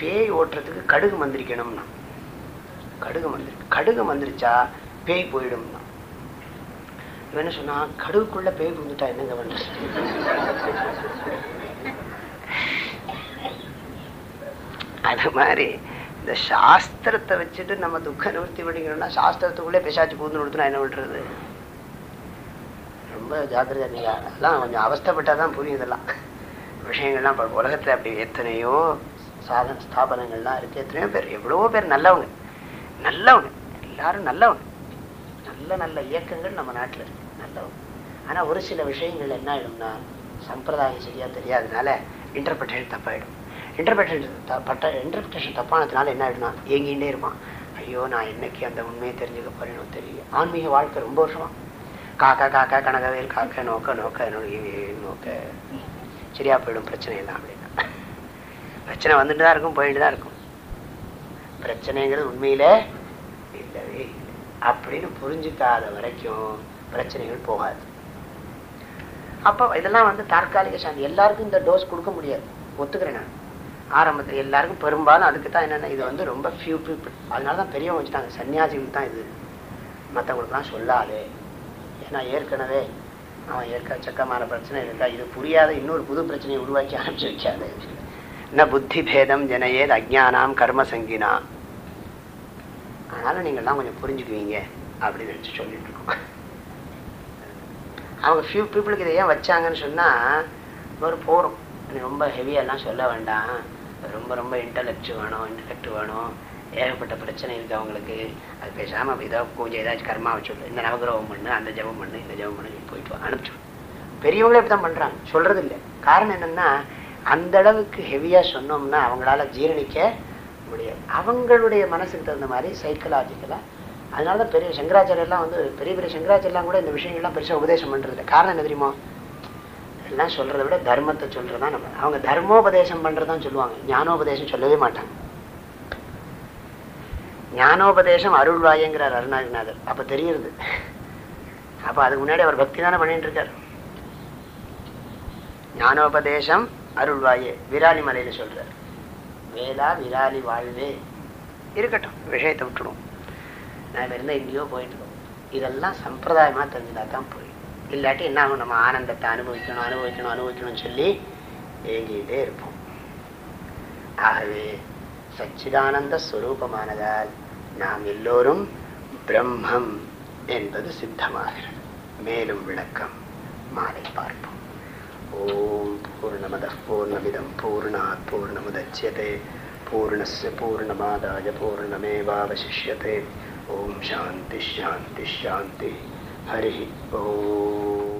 பேய் ஓட்டுறதுக்கு கடுகு மந்திரிக்கணும்னா கடுகு மந்திரி கடுகு மந்திரிச்சா பேய் போயிடும்னா. இவன் என்ன சொன்னா கடுகுக்குள்ள பேய் புந்துட்டா என்னங்க பண்றது? அது மாதிரி இந்த சாஸ்திரத்தை வச்சுட்டு நம்ம துக்க நிவர்த்தி பண்ணிக்கணும்னா சாஸ்திரத்துக்குள்ளே பிசாச்சு பூந்து கொடுத்துனா என்ன பண்றது? ரொம்ப ஜாக்கிரதை நீங்கள் அதெல்லாம் கொஞ்சம் அவஸ்தப்பட்டாதான் புரியும் இதெல்லாம். விஷயங்கள்லாம் இப்போ உலகத்துல அப்படி எத்தனையோ சாதன ஸ்தாபனங்கள்லாம் இருக்கு. எத்தனையோ பேர் எவ்வளவோ பேர் நல்லவங்க. நல்லவங்க. எல்லாரும் நல்லவங்க. நல்ல நல்ல இயக்கங்கள் நம்ம நாட்டில் இருக்கு. நல்லவங்க. ஆனா ஒரு சில விஷயங்கள் என்ன ஆயிடும்னா சம்பிரதாயம் சரியா தெரியாததுனால இன்டர்பிரேஷன் தப்பாயிடும். இன்டர்பிரேஷன் பட்ட இன்டர்பிரேஷன் தப்பானதுனால என்ன ஆயிடும்னா ஏங்கிட்டே இருப்பான். ஐயோ நான் என்னைக்கு அந்த உண்மையை தெரிஞ்சுக்க போறேன்னு தெரியும் ஆன்மீக வாழ்க்கை ரொம்ப வருஷமா. காக்கா காக்கா கனகவேல் காக்க நோக்க நோக்க நோக்க சரியா போயிடும் பிரச்சனை எல்லாம் அப்படின்னா. பிரச்சனை வந்துட்டு தான் இருக்கும் போயிட்டு தான் இருக்கும். பிரச்சனைங்கிறது உண்மையில இல்லவே இல்லை. அப்படின்னு புரிஞ்சுக்காத வரைக்கும் பிரச்சனைகள் போகாது. அப்போ இதெல்லாம் வந்து தற்காலிக சாந்தி எல்லாருக்கும் இந்த டோஸ் கொடுக்க முடியாது. ஒத்துக்கிறேன் நான். ஆரம்பத்தில் எல்லாருக்கும் பெரும்பாலும் அதுக்கு தான் என்னென்ன இது வந்து ரொம்ப ஃபியூ பீப்புள் அதனால தான் பெரியவங்க வச்சுட்டாங்க. சன்னியாசிகளுக்கு தான் இது. மற்றவங்களுக்குலாம் சொல்லாது. ஏன்னா ஏற்கனவே அவன் ஏற்க சக்கமான பிரச்சனை இருக்கா? இது புரியாத இன்னொரு புது பிரச்சனையை உருவாக்கி ஆரம்பிச்சு வைக்காது. ந புத்தி பேதம் ஜனயேத் அஜானாம் கர்ம சங்கினா. அதனால நீங்கள்லாம் கொஞ்சம் புரிஞ்சுக்குவீங்க அப்படின்னு நினச்சி சொல்லிட்டு இருக்கோம். அவங்க ஃபியூ பீப்புளுக்கு இதை ஏன் வச்சாங்கன்னு சொன்னால் ஒரு போகிறோம் ரொம்ப ஹெவியெல்லாம் சொல்ல வேண்டாம். ரொம்ப ரொம்ப இன்டலெக்ட் வேணும் இன்டலெக்ட் வேணும். ஏகப்பட்ட பிரச்சனை இருக்குது அவங்களுக்கு. அது பேசாமல் ஏதோ பூஜை ஏதாச்சும் கர்மாவை சொல்லு. இந்த நவகிரகம் பண்ணு அந்த ஜபம் பண்ணு இந்த ஜபம் பண்ணு போயிட்டு அனுப்பிச்சு பெரியவங்களே இப்படி தான் பண்ணுறாங்க சொல்கிறது இல்லை காரணம் என்னென்னா அந்த அளவுக்கு ஹெவியாக சொன்னோம்னா அவங்களால ஜீரணிக்க முடியாது. அவங்களுடைய மனசுக்கு தகுந்த மாதிரி சைக்கலாஜிக்கலாக அதனால தான் பெரிய சங்கராச்சாரியெல்லாம் வந்து பெரிய பெரிய சங்கராச்சாரியெல்லாம் கூட இந்த விஷயங்கள்லாம் பெருசாக உபதேசம் பண்ணுறது காரணம் என்ன தெரியுமா? எல்லாம் சொல்கிறத விட தர்மத்தை சொல்கிறது தான் நம்ம அவங்க தர்மோபதேசம் பண்ணுறதான் சொல்லுவாங்க. ஞானோபதேசம் சொல்லவே மாட்டாங்க. ஞானோபதேசம் அருள்வாயங்கிறார் அருணாதிநாதர். அப்போ தெரியுது அப்போ அதுக்கு முன்னாடி அவர் பக்தி தானே பண்ணிட்டு இருக்கார். ஞானோபதேசம் அருள்வாயே விராலி மலையில சொல்றாரு. வேலா விராலி வாழ்வே. இருக்கட்டும் விஷயத்தை விட்டுடும் நான் இருந்தால் எங்கேயோ போயிட்டு இருக்கோம். இதெல்லாம் சம்பிரதாயமா தெரிஞ்சதா தான் இல்லாட்டி என்ன ஆகும் நம்ம ஆனந்தத்தை அனுபவிக்கணும் அனுபவிக்கணும் அனுபவிக்கணும்னு சொல்லி ஏங்கிட்டே இருப்போம் ஆகவே சச்சிதானந்த ஸ்வரூபமானதால் நாம் எல்லோரும் பிரம்மம் என்பது சித்தமாகிறது மேலும் விளக்கம் மாலை பார்ப்போம் ஓம் பூர்ணமத பூர்ணமிதம் பூர்ணாத் பூர்ணமுதட்சியதே பூர்ணஸ்ய பூர்ணமாதாய பூர்ணமேவாவசிஷ்யते ஓம் சாந்தி ஷாந்தி ஷாந்தி 阿里哦。